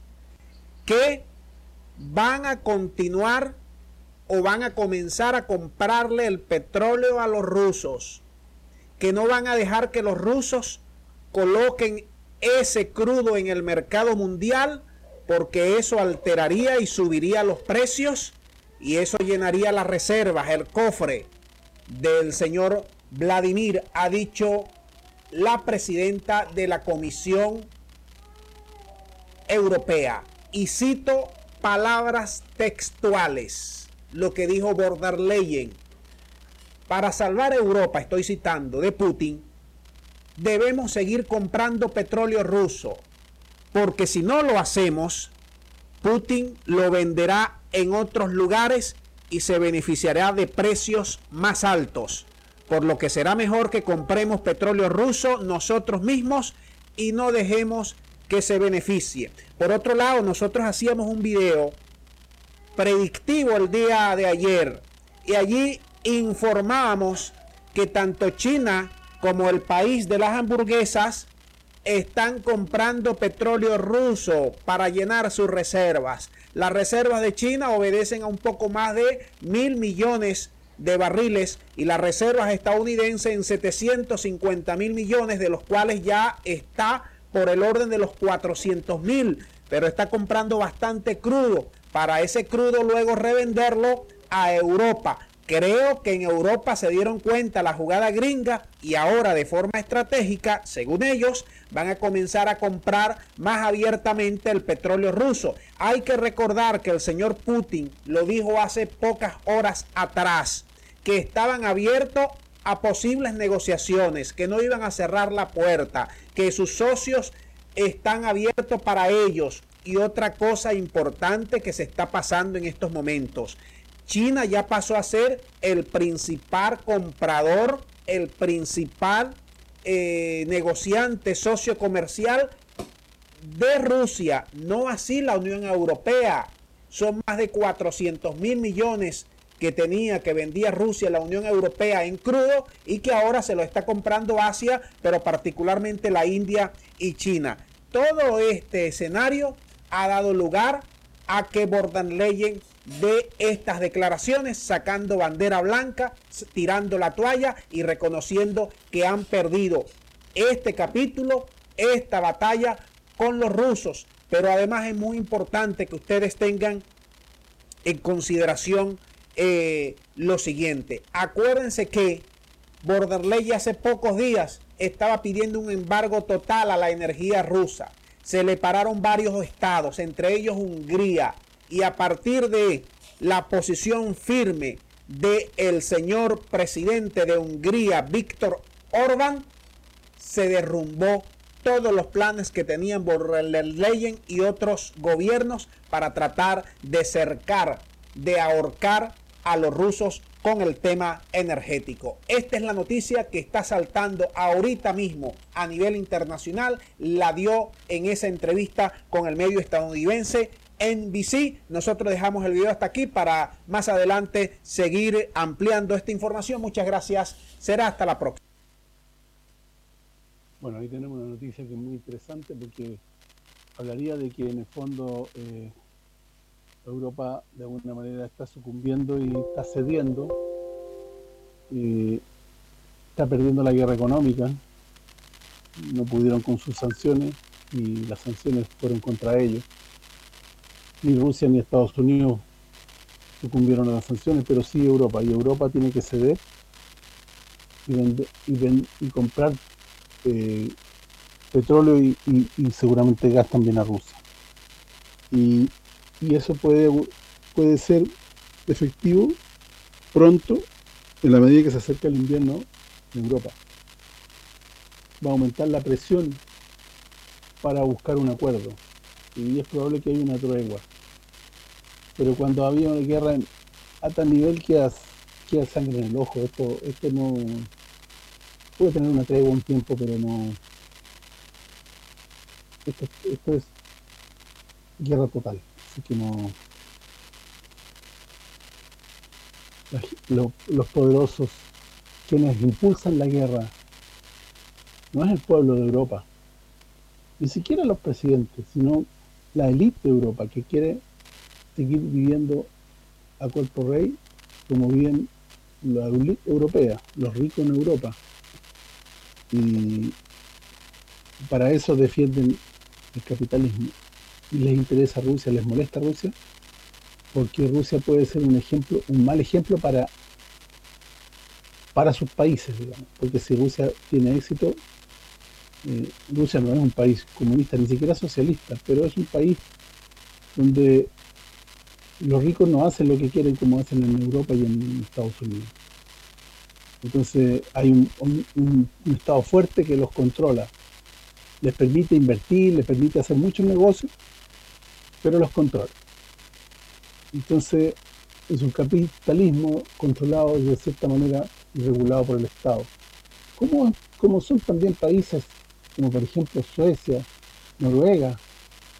que van a continuar o van a comenzar a comprarle el petróleo a los rusos. Que no van a dejar que los rusos coloquen ese crudo en el mercado mundial porque eso alteraría y subiría los precios y eso llenaría las reservas, el cofre del señor Vladimir, ha dicho la presidenta de la Comisión Europea. Y cito palabras textuales, lo que dijo Bordar Leyen. Para salvar Europa, estoy citando, de Putin, debemos seguir comprando petróleo ruso, porque si no lo hacemos, Putin lo venderá en otros lugares y se beneficiará de precios más altos, por lo que será mejor que compremos petróleo ruso nosotros mismos y no dejemos que se beneficie. Por otro lado, nosotros hacíamos un video predictivo el día de ayer y allí informábamos que tanto China como el país de las hamburguesas están comprando petróleo ruso para llenar sus reservas. Las reservas de China obedecen a un poco más de mil millones de barriles y las reservas estadounidenses en 750 mil millones, de los cuales ya está por el orden de los 400 mil, pero está comprando bastante crudo para ese crudo luego revenderlo a Europa. Creo que en Europa se dieron cuenta la jugada gringa y ahora de forma estratégica, según ellos, van a comenzar a comprar más abiertamente el petróleo ruso. Hay que recordar que el señor Putin lo dijo hace pocas horas atrás, que estaban abiertos a posibles negociaciones, que no iban a cerrar la puerta, que sus socios están abiertos para ellos. Y otra cosa importante que se está pasando en estos momentos, China ya pasó a ser el principal comprador, el principal eh, negociante socio comercial de Rusia, no así la Unión Europea. Son más de 400 mil millones que tenía, que vendía Rusia la Unión Europea en crudo y que ahora se lo está comprando Asia, pero particularmente la India y China. Todo este escenario ha dado lugar a que Borderlands de estas declaraciones, sacando bandera blanca, tirando la toalla y reconociendo que han perdido este capítulo, esta batalla con los rusos. Pero además es muy importante que ustedes tengan en consideración eh, lo siguiente. Acuérdense que Borderley hace pocos días estaba pidiendo un embargo total a la energía rusa. Se le pararon varios estados, entre ellos Hungría, y a partir de la posición firme del el señor presidente de Hungría, Víctor Orbán, se derrumbó todos los planes que tenían Leyen y otros gobiernos para tratar de cercar, de ahorcar a los rusos con el tema energético. Esta es la noticia que está saltando ahorita mismo a nivel internacional. La dio en esa entrevista con el medio estadounidense NBC. Nosotros dejamos el video hasta aquí para más adelante seguir ampliando esta información. Muchas gracias. Será hasta la próxima. Bueno, ahí tenemos una noticia que es muy interesante porque hablaría de que en el fondo eh, Europa de alguna manera está sucumbiendo y está cediendo, y está perdiendo la guerra económica, no pudieron con sus sanciones y las sanciones fueron contra ellos ni Rusia ni Estados Unidos sucumbieron a las sanciones, pero sí Europa, y Europa tiene que ceder y, y, comprar eh, petróleo y, seguramente gas también a Rusia. Y, eso puede, puede ser efectivo pronto, en la medida que se acerca el invierno en Europa. Va a aumentar la presión para buscar un acuerdo y es probable que haya una tregua. Pero cuando había una guerra a tal nivel queda, queda sangre en el ojo. Esto, esto no puede tener una tregua un tiempo, pero no. Esto, esto es guerra total. Así que no. Los, los poderosos, quienes impulsan la guerra, no es el pueblo de Europa, ni siquiera los presidentes, sino la élite de Europa que quiere seguir viviendo a cuerpo rey como viven la élite europea, los ricos en Europa. Y para eso defienden el capitalismo. Y les interesa Rusia, les molesta Rusia, porque Rusia puede ser un ejemplo, un mal ejemplo para para sus países, digamos. Porque si Rusia tiene éxito, eh, Rusia no es un país comunista, ni siquiera socialista, pero es un país donde los ricos no hacen lo que quieren como hacen en Europa y en Estados Unidos. Entonces hay un, Estado fuerte que los controla, les permite invertir, les permite hacer muchos negocios, pero los controla. Entonces es un capitalismo controlado de cierta manera y regulado por el Estado. Como son también países como por ejemplo Suecia, Noruega,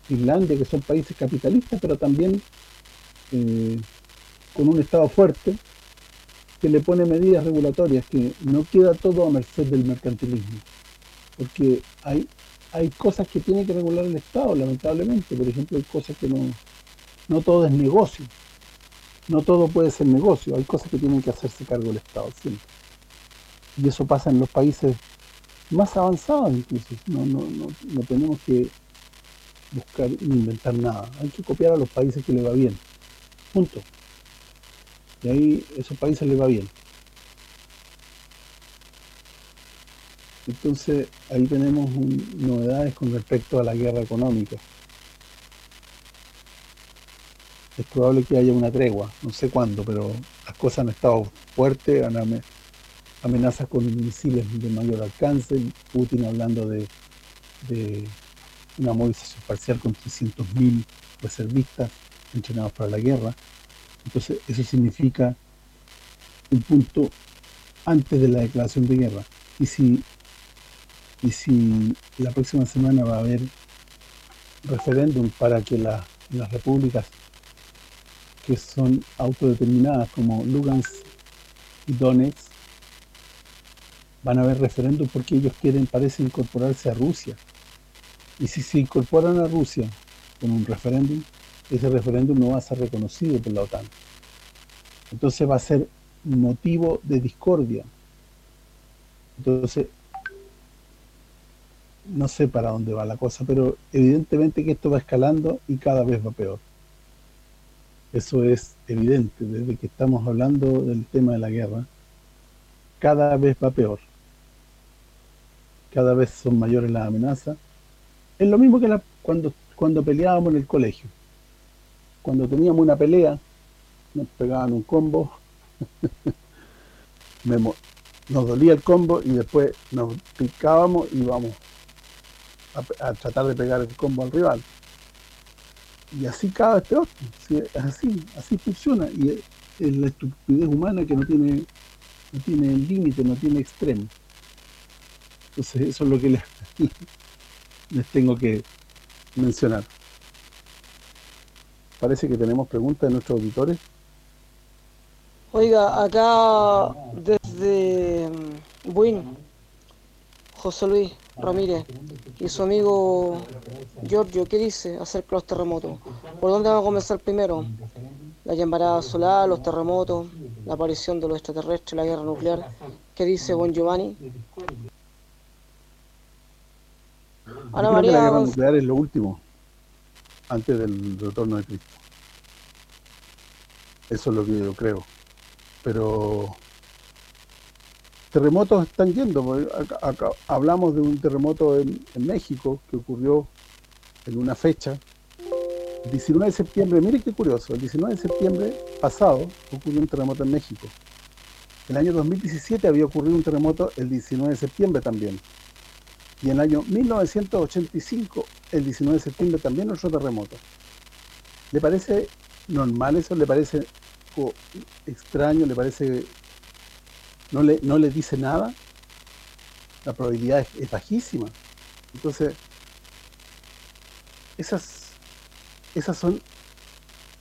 Finlandia, que son países capitalistas, pero también eh, con un Estado fuerte, que le pone medidas regulatorias, que no queda todo a merced del mercantilismo. Porque hay, hay cosas que tiene que regular el Estado, lamentablemente. Por ejemplo, hay cosas que no, no todo es negocio. No todo puede ser negocio. Hay cosas que tienen que hacerse cargo el Estado siempre. Y eso pasa en los países más avanzadas incluso. No, no, no, no tenemos que buscar inventar nada. Hay que copiar a los países que le va bien. Punto. Y ahí esos países les va bien. Entonces, ahí tenemos novedades con respecto a la guerra económica. Es probable que haya una tregua, no sé cuándo, pero las cosas han estado fuertes, amenazas con misiles de mayor alcance, Putin hablando de, de una movilización parcial con 300.000 reservistas entrenados para la guerra. Entonces, eso significa un punto antes de la declaración de guerra. Y si y si la próxima semana va a haber referéndum para que las repúblicas que son autodeterminadas como Lugansk y Donetsk van a haber referéndum porque ellos quieren, parece, incorporarse a Rusia. Y si se incorporan a Rusia con un referéndum, ese referéndum no va a ser reconocido por la OTAN. Entonces va a ser motivo de discordia. Entonces, no sé para dónde va la cosa, pero evidentemente que esto va escalando y cada vez va peor. Eso es evidente, desde que estamos hablando del tema de la guerra, cada vez va peor. Cada vez son mayores las amenazas. Es lo mismo que cuando, cuando peleábamos en el colegio. Cuando teníamos una pelea, nos pegaban un combo, nos dolía el combo y después nos picábamos y vamos a, tratar de pegar el combo al rival. Y así cada vez peor. así, así funciona. Y es, la estupidez humana que no tiene no tiene límite, no tiene extremo. Entonces eso es lo que les tengo que mencionar. Parece que tenemos preguntas de nuestros auditores. Oiga, acá desde Buin, José Luis Ramírez y su amigo Giorgio, ¿qué dice acerca de los terremotos? ¿Por dónde vamos a comenzar primero? La llamarada solar, los terremotos, la aparición de los extraterrestres, la guerra nuclear. ¿Qué dice Bon Giovanni? Ana María, la guerra nuclear es lo último, antes del retorno de Cristo. Eso es lo que yo creo. Pero terremotos están yendo. Acá, hablamos de un terremoto en, México que ocurrió en una fecha, el 19 de septiembre, mire qué curioso, el 19 de septiembre pasado ocurrió un terremoto en México. El año 2017 había ocurrido un terremoto el 19 de septiembre también. Y en el año 1985, el 19 de septiembre también otro terremoto. ¿Le parece normal eso? ¿Le parece extraño? ¿Le parece no le, no le dice nada, la probabilidad es, bajísima. Entonces, esas, esas son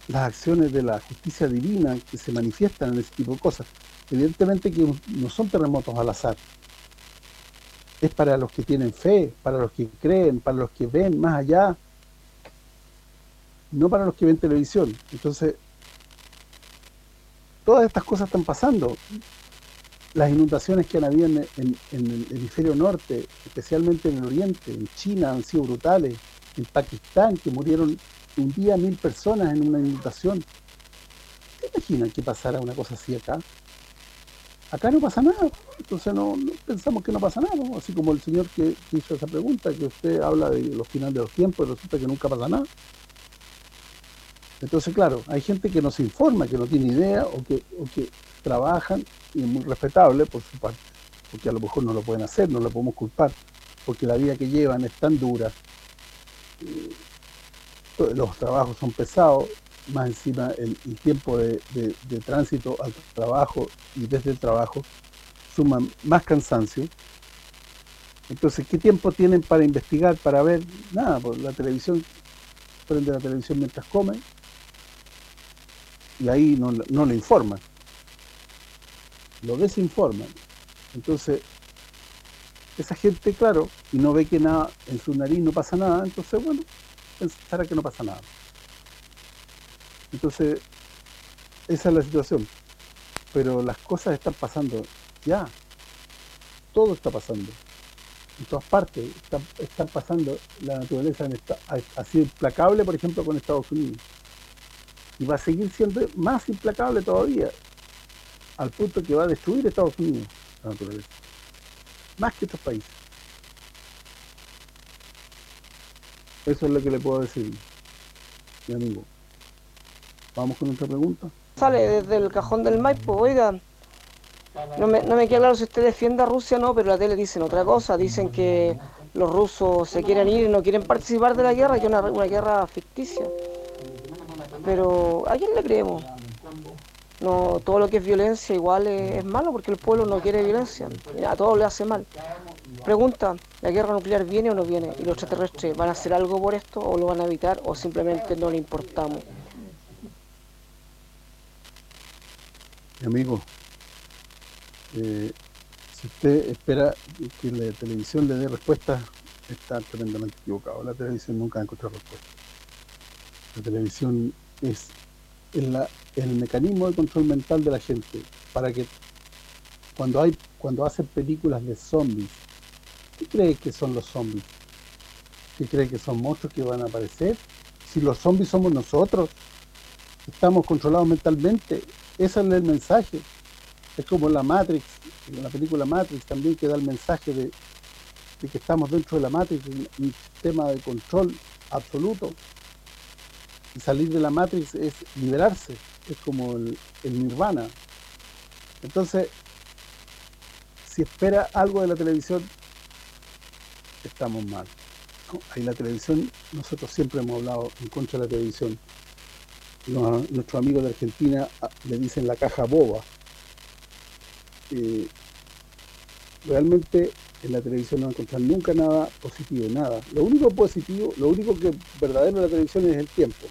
las acciones de la justicia divina que se manifiestan en ese tipo de cosas. Evidentemente que no son terremotos al azar. Es para los que tienen fe, para los que creen, para los que ven más allá, no para los que ven televisión. Entonces, todas estas cosas están pasando las inundaciones que han habido en, el hemisferio norte, especialmente en el oriente, en China han sido brutales, en Pakistán, que murieron un día mil personas en una inundación. ¿Te imaginan que pasara una cosa así acá? Acá no pasa nada, entonces no, pensamos que no pasa nada, así como el señor que, hizo esa pregunta, que usted habla de los finales de los tiempos y resulta que nunca pasa nada. Entonces, claro, hay gente que no se informa, que no tiene idea o que, o que trabajan y es muy respetable por su parte, porque a lo mejor no lo pueden hacer, no lo podemos culpar, porque la vida que llevan es tan dura, eh, los trabajos son pesados, más encima el, tiempo de, tránsito al trabajo y desde el trabajo suman más cansancio. Entonces, ¿qué tiempo tienen para investigar, para ver? Nada, por la televisión, prende la televisión mientras comen y ahí no, no le informan lo desinforman. Entonces, esa gente, claro, y no ve que nada en su nariz no pasa nada, entonces, bueno, pensará que no pasa nada. Entonces, esa es la situación. Pero las cosas están pasando ya. Todo está pasando. En todas partes están, pasando. La naturaleza ha sido implacable, por ejemplo, con Estados Unidos. Y va a seguir siendo más implacable todavía al punto que va a destruir Estados Unidos, la naturaleza. Más que otros países. Eso es lo que le puedo decir, mi amigo. Vamos con otra pregunta. Sale desde el cajón del Maipo, oiga. No me, no queda claro si usted defiende a Rusia o no, pero la tele dicen otra cosa. Dicen que los rusos se quieren ir y no quieren participar de la guerra, que es una, guerra ficticia. Pero ¿a quién le creemos? No, todo lo que es violencia igual es, es malo porque el pueblo no quiere violencia. A todo le hace mal. Pregunta, ¿la guerra nuclear viene o no viene? ¿Y los extraterrestres van a hacer algo por esto o lo van a evitar o simplemente no le importamos? Mi amigo, eh, si usted espera que la televisión le dé respuesta, está tremendamente equivocado. La televisión nunca va a encontrar respuesta. La televisión es el, el mecanismo de control mental de la gente para que cuando hay cuando hacen películas de zombies, ¿qué cree que son los zombies? ¿Qué cree que son monstruos que van a aparecer? Si los zombies somos nosotros, estamos controlados mentalmente, ese es el mensaje. Es como la Matrix, en la película Matrix también que da el mensaje de, que estamos dentro de la Matrix, un, sistema de control absoluto. Y salir de la Matrix es liberarse, es como el, el nirvana. Entonces, si espera algo de la televisión, estamos mal. ¿no? Ahí la televisión, nosotros siempre hemos hablado en contra de la televisión. Los- nuestros amigos de Argentina ah, le dicen la caja boba. Eh, realmente en la televisión no va a encontrar nunca nada positivo, nada. Lo único positivo, lo único que verdadero de la televisión es el tiempo.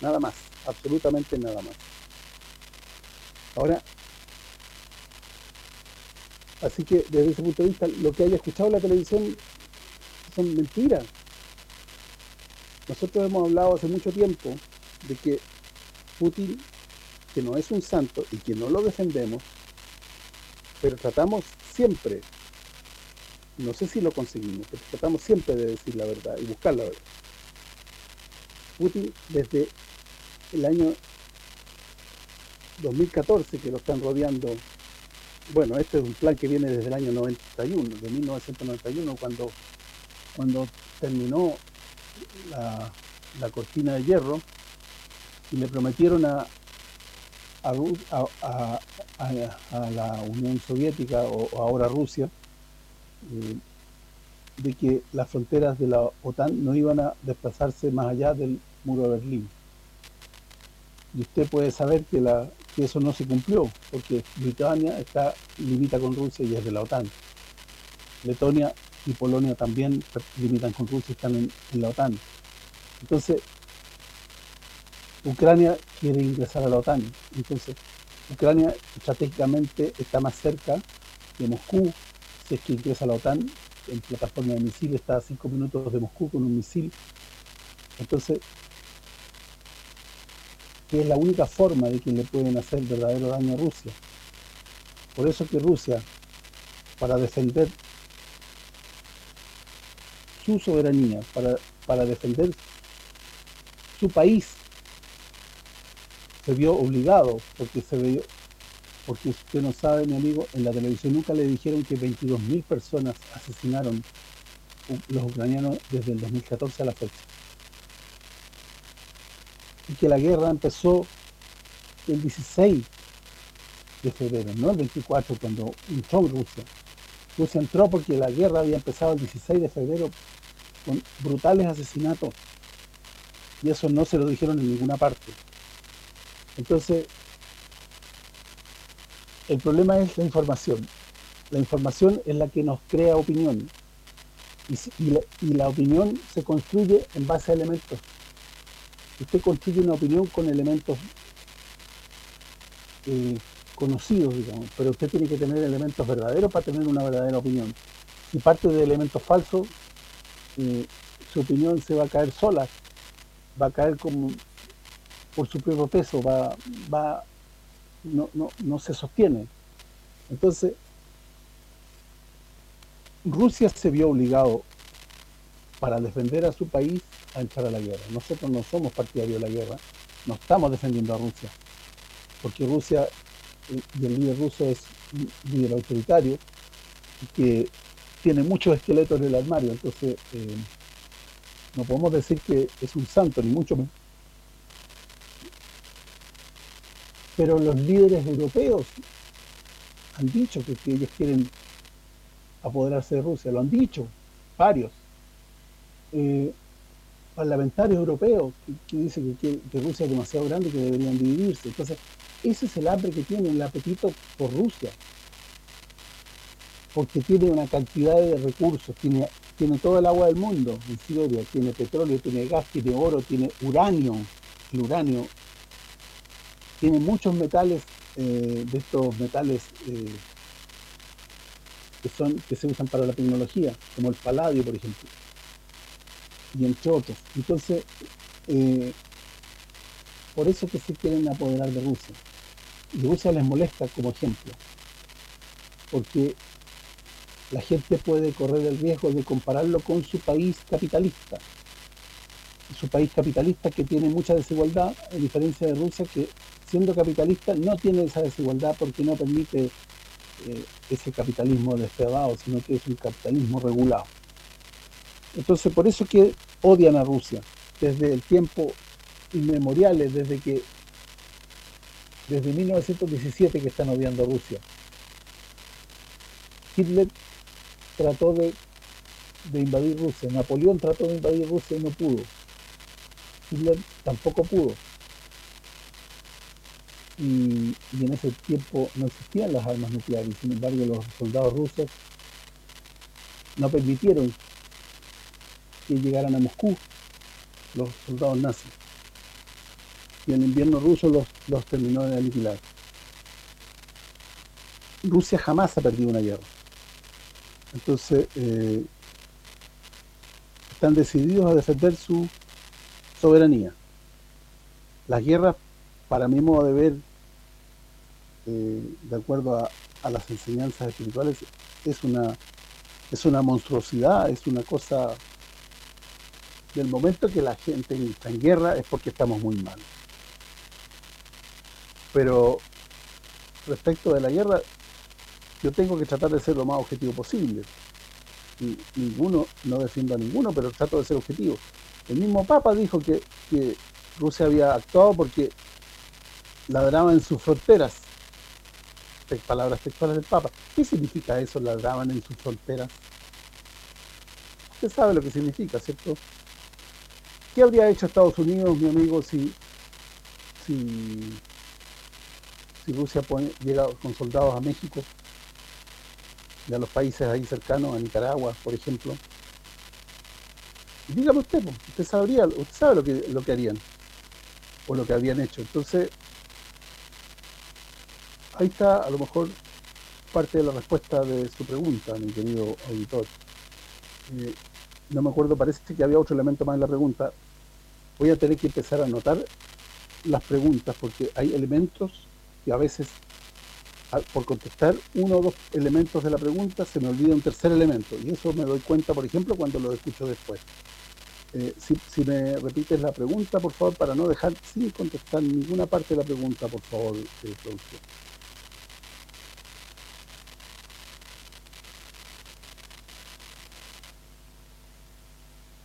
Nada más, absolutamente nada más. Ahora, así que desde ese punto de vista, lo que haya escuchado en la televisión son mentiras. Nosotros hemos hablado hace mucho tiempo de que Putin, que no es un santo y que no lo defendemos, pero tratamos siempre, no sé si lo conseguimos, pero tratamos siempre de decir la verdad y buscar la verdad. Putin desde el año 2014 que lo están rodeando, bueno, este es un plan que viene desde el año 91, de 1991, cuando, cuando terminó la, la cortina de hierro y le prometieron a, a, la Unión Soviética o, ahora Rusia eh, de que las fronteras de la OTAN no iban a desplazarse más allá del muro de Berlín. Y usted puede saber que eso no se cumplió, porque Lituania está limita con Rusia y es de la OTAN. Letonia y Polonia también limitan con Rusia y están en, en la OTAN. Entonces, Ucrania quiere ingresar a la OTAN. Entonces, Ucrania estratégicamente está más cerca de Moscú, si es que ingresa a la OTAN, en plataforma de misil está a 5 minutos de Moscú con un misil. Entonces, que es la única forma de que le pueden hacer verdadero daño a Rusia. Por eso que Rusia, para defender su soberanía, para, para defender su país, se vio obligado, porque se vio, porque usted no sabe, mi amigo, en la televisión nunca le dijeron que 22.000 personas asesinaron los ucranianos desde el 2014 a la fecha. Y que la guerra empezó el 16 de febrero, no el 24 cuando entró Rusia. Rusia entró porque la guerra había empezado el 16 de febrero con brutales asesinatos. Y eso no se lo dijeron en ninguna parte. Entonces, el problema es la información. La información es la que nos crea opinión. Y, la opinión se construye en base a elementos. Usted construye una opinión con elementos eh, conocidos, digamos, pero usted tiene que tener elementos verdaderos para tener una verdadera opinión. Si parte de elementos falsos, eh, su opinión se va a caer sola, va a caer como por su propio peso, va, va no, no, no se sostiene. Entonces, Rusia se vio obligado para defender a su país a entrar a la guerra. Nosotros no somos partidarios de la guerra, no estamos defendiendo a Rusia, porque Rusia y el líder ruso es un líder autoritario que tiene muchos esqueletos en el armario, entonces eh, no podemos decir que es un santo, ni mucho menos. Pero los líderes europeos han dicho que, ellos quieren apoderarse de Rusia, lo han dicho, varios. Eh, parlamentarios europeos que, dicen que, Rusia es demasiado grande y que deberían dividirse. Entonces, ese es el hambre que tienen, el apetito por Rusia. Porque tiene una cantidad de recursos, tiene, tiene todo el agua del mundo en Siberia, tiene petróleo, tiene gas, tiene oro, tiene uranio, el uranio, tiene muchos metales, eh, de estos metales eh, que, son, que se usan para la tecnología, como el paladio, por ejemplo y entre otros. Entonces, eh, por eso que se quieren apoderar de Rusia. Y Rusia les molesta como ejemplo, porque la gente puede correr el riesgo de compararlo con su país capitalista. Su país capitalista que tiene mucha desigualdad, a diferencia de Rusia que siendo capitalista no tiene esa desigualdad porque no permite eh, ese capitalismo despiadado, sino que es un capitalismo regulado. Entonces, por eso que odian a Rusia, desde el tiempo inmemoriales, desde que desde 1917 que están odiando a Rusia. Hitler trató de, de invadir Rusia, Napoleón trató de invadir Rusia y no pudo. Hitler tampoco pudo. Y, en ese tiempo no existían las armas nucleares, sin embargo los soldados rusos no permitieron que llegaran a Moscú los soldados nazis. Y el invierno ruso los, los terminó de aniquilar. Rusia jamás ha perdido una guerra. Entonces, eh, están decididos a defender su soberanía. Las guerras, para mi modo de ver, eh, de acuerdo a, las enseñanzas espirituales, es una es una monstruosidad, es una cosa del momento que la gente está en guerra es porque estamos muy mal. Pero respecto de la guerra, yo tengo que tratar de ser lo más objetivo posible. Y ninguno, no defiendo a ninguno, pero trato de ser objetivo. El mismo Papa dijo que Rusia había actuado porque ladraban en sus fronteras. Palabras textuales del Papa. ¿Qué significa eso, ladraban en sus fronteras? Usted sabe lo que significa, ¿cierto? ¿Qué habría hecho Estados Unidos, mi amigo, si, si, Rusia llega con soldados a México y a los países ahí cercanos, a Nicaragua, por ejemplo? Dígame usted, usted sabría, usted sabe lo que, lo que harían o lo que habían hecho. Entonces, ahí está a lo mejor parte de la respuesta de su pregunta, mi querido auditor. Eh, no me acuerdo, parece que había otro elemento más en la pregunta, voy a tener que empezar a anotar las preguntas porque hay elementos que a veces por contestar uno o dos elementos de la pregunta se me olvida un tercer elemento. Y eso me doy cuenta por ejemplo cuando lo escucho después. Eh, si, me repites la pregunta por favor para no dejar sin contestar ninguna parte de la pregunta por favor eh, producción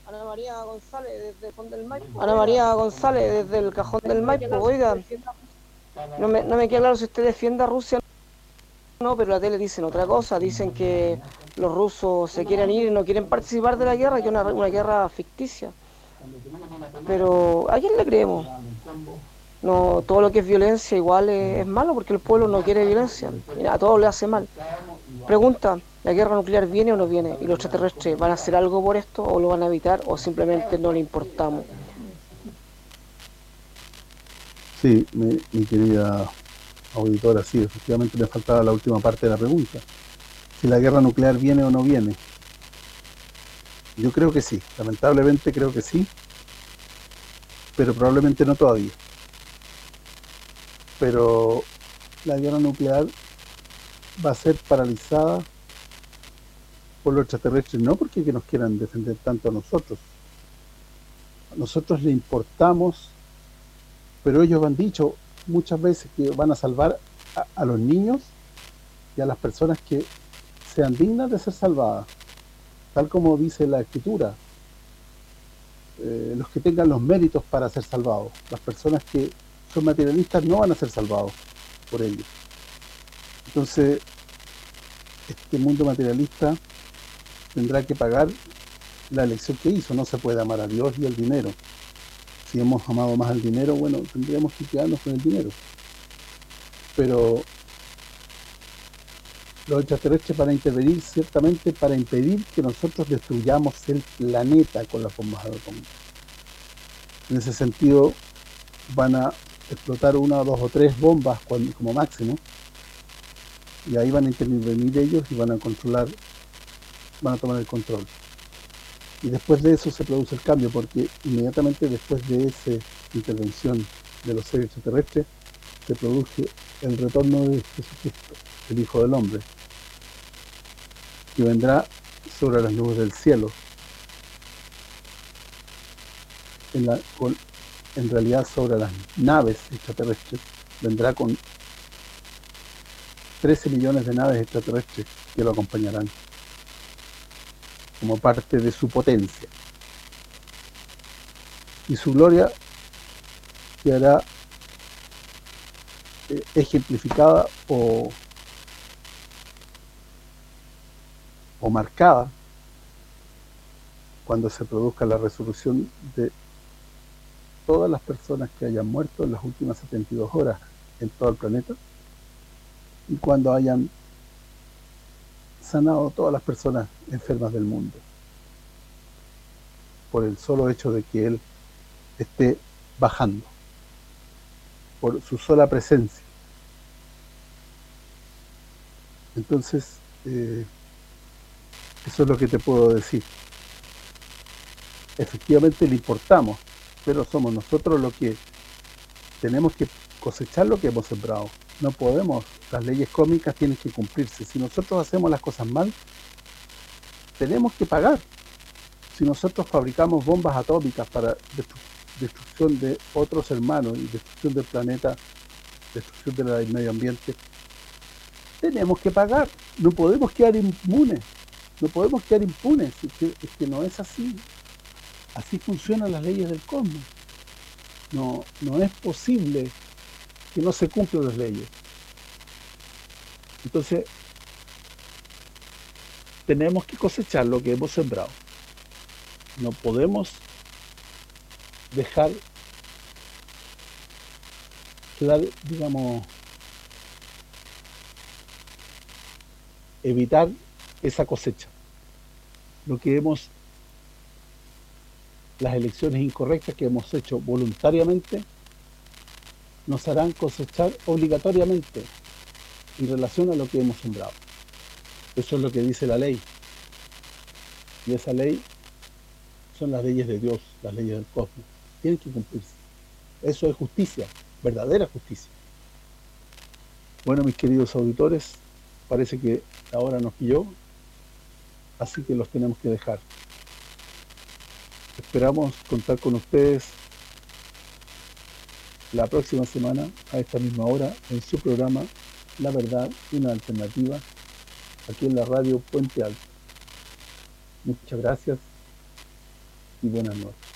Ana María González desde el cajón del Maipo. Ana María González desde el cajón del Maipo. Oiga, no me, no me queda claro si usted defiende a Rusia no, pero la tele dicen otra cosa. Dicen que los rusos se quieren ir y no quieren participar de la guerra, que es una, una guerra ficticia. Pero ¿a quién le creemos? No, todo lo que es violencia igual es, malo porque el pueblo no quiere violencia. a todo le hace mal. Pregunta, ¿La guerra nuclear viene o no viene? ¿Y los extraterrestres van a hacer algo por esto o lo van a evitar o simplemente no le importamos? Sí, mi, querida auditora, sí, efectivamente me faltaba la última parte de la pregunta. Si la guerra nuclear viene o no viene. Yo creo que sí, lamentablemente creo que sí, pero probablemente no todavía. Pero la guerra nuclear va a ser paralizada por los extraterrestres, no porque nos quieran defender tanto a nosotros. Nosotros le importamos, pero ellos han dicho muchas veces que van a salvar a, los niños y a las personas que sean dignas de ser salvadas, tal como dice la Escritura, eh, los que tengan los méritos para ser salvados. Las personas que son materialistas no van a ser salvados por ellos. Entonces, este mundo materialista tendrá que pagar la elección que hizo. No se puede amar a Dios y al dinero. Si hemos amado más al dinero, bueno, tendríamos que quedarnos con el dinero. Pero los extraterrestres van a intervenir ciertamente para impedir que nosotros destruyamos el planeta con las bombas atómicas. En ese sentido, van a explotar una, dos o tres bombas como máximo, y ahí van a intervenir ellos y van a controlar, van a tomar el control. Y después de eso se produce el cambio, porque inmediatamente después de esa intervención de los seres extraterrestres, se produce el retorno de Jesucristo, el Hijo del Hombre, que vendrá sobre las nubes del cielo, en, la, en realidad sobre las naves extraterrestres, vendrá con 13 millones de naves extraterrestres que lo acompañarán como parte de su potencia. Y su gloria quedará eh, ejemplificada o, o marcada cuando se produzca la resolución de todas las personas que hayan muerto en las últimas 72 horas en todo el planeta y cuando hayan sanado todas las personas enfermas del mundo. Por el solo hecho de que Él esté bajando. Por su sola presencia. Entonces eh, eso es lo que te puedo decir. Efectivamente le importamos pero somos nosotros los que tenemos que cosechar lo que hemos sembrado no podemos, las leyes cómicas tienen que cumplirse. Si nosotros hacemos las cosas mal, tenemos que pagar. Si nosotros fabricamos bombas atómicas para destrucción de otros hermanos y destrucción del planeta, destrucción del medio ambiente, tenemos que pagar. No podemos quedar impunes. No podemos quedar impunes. Es que, es que no es así. Así funcionan las leyes del cosmos. No, no es posible que no se cumplen las leyes. Entonces, tenemos que cosechar lo que hemos sembrado. No podemos dejar, digamos, evitar esa cosecha. Lo que hemos, las elecciones incorrectas que hemos hecho voluntariamente, nos harán cosechar obligatoriamente en relación a lo que hemos sembrado. Eso es lo que dice la ley. Y esa ley son las leyes de Dios, las leyes del cosmos. Tienen que cumplirse. Eso es justicia, verdadera justicia. Bueno, mis queridos auditores, parece que ahora nos pilló, así que los tenemos que dejar. Esperamos contar con ustedes la próxima semana a esta misma hora en su programa La Verdad, una alternativa aquí en la radio Puente Alto. Muchas gracias y buenas noches.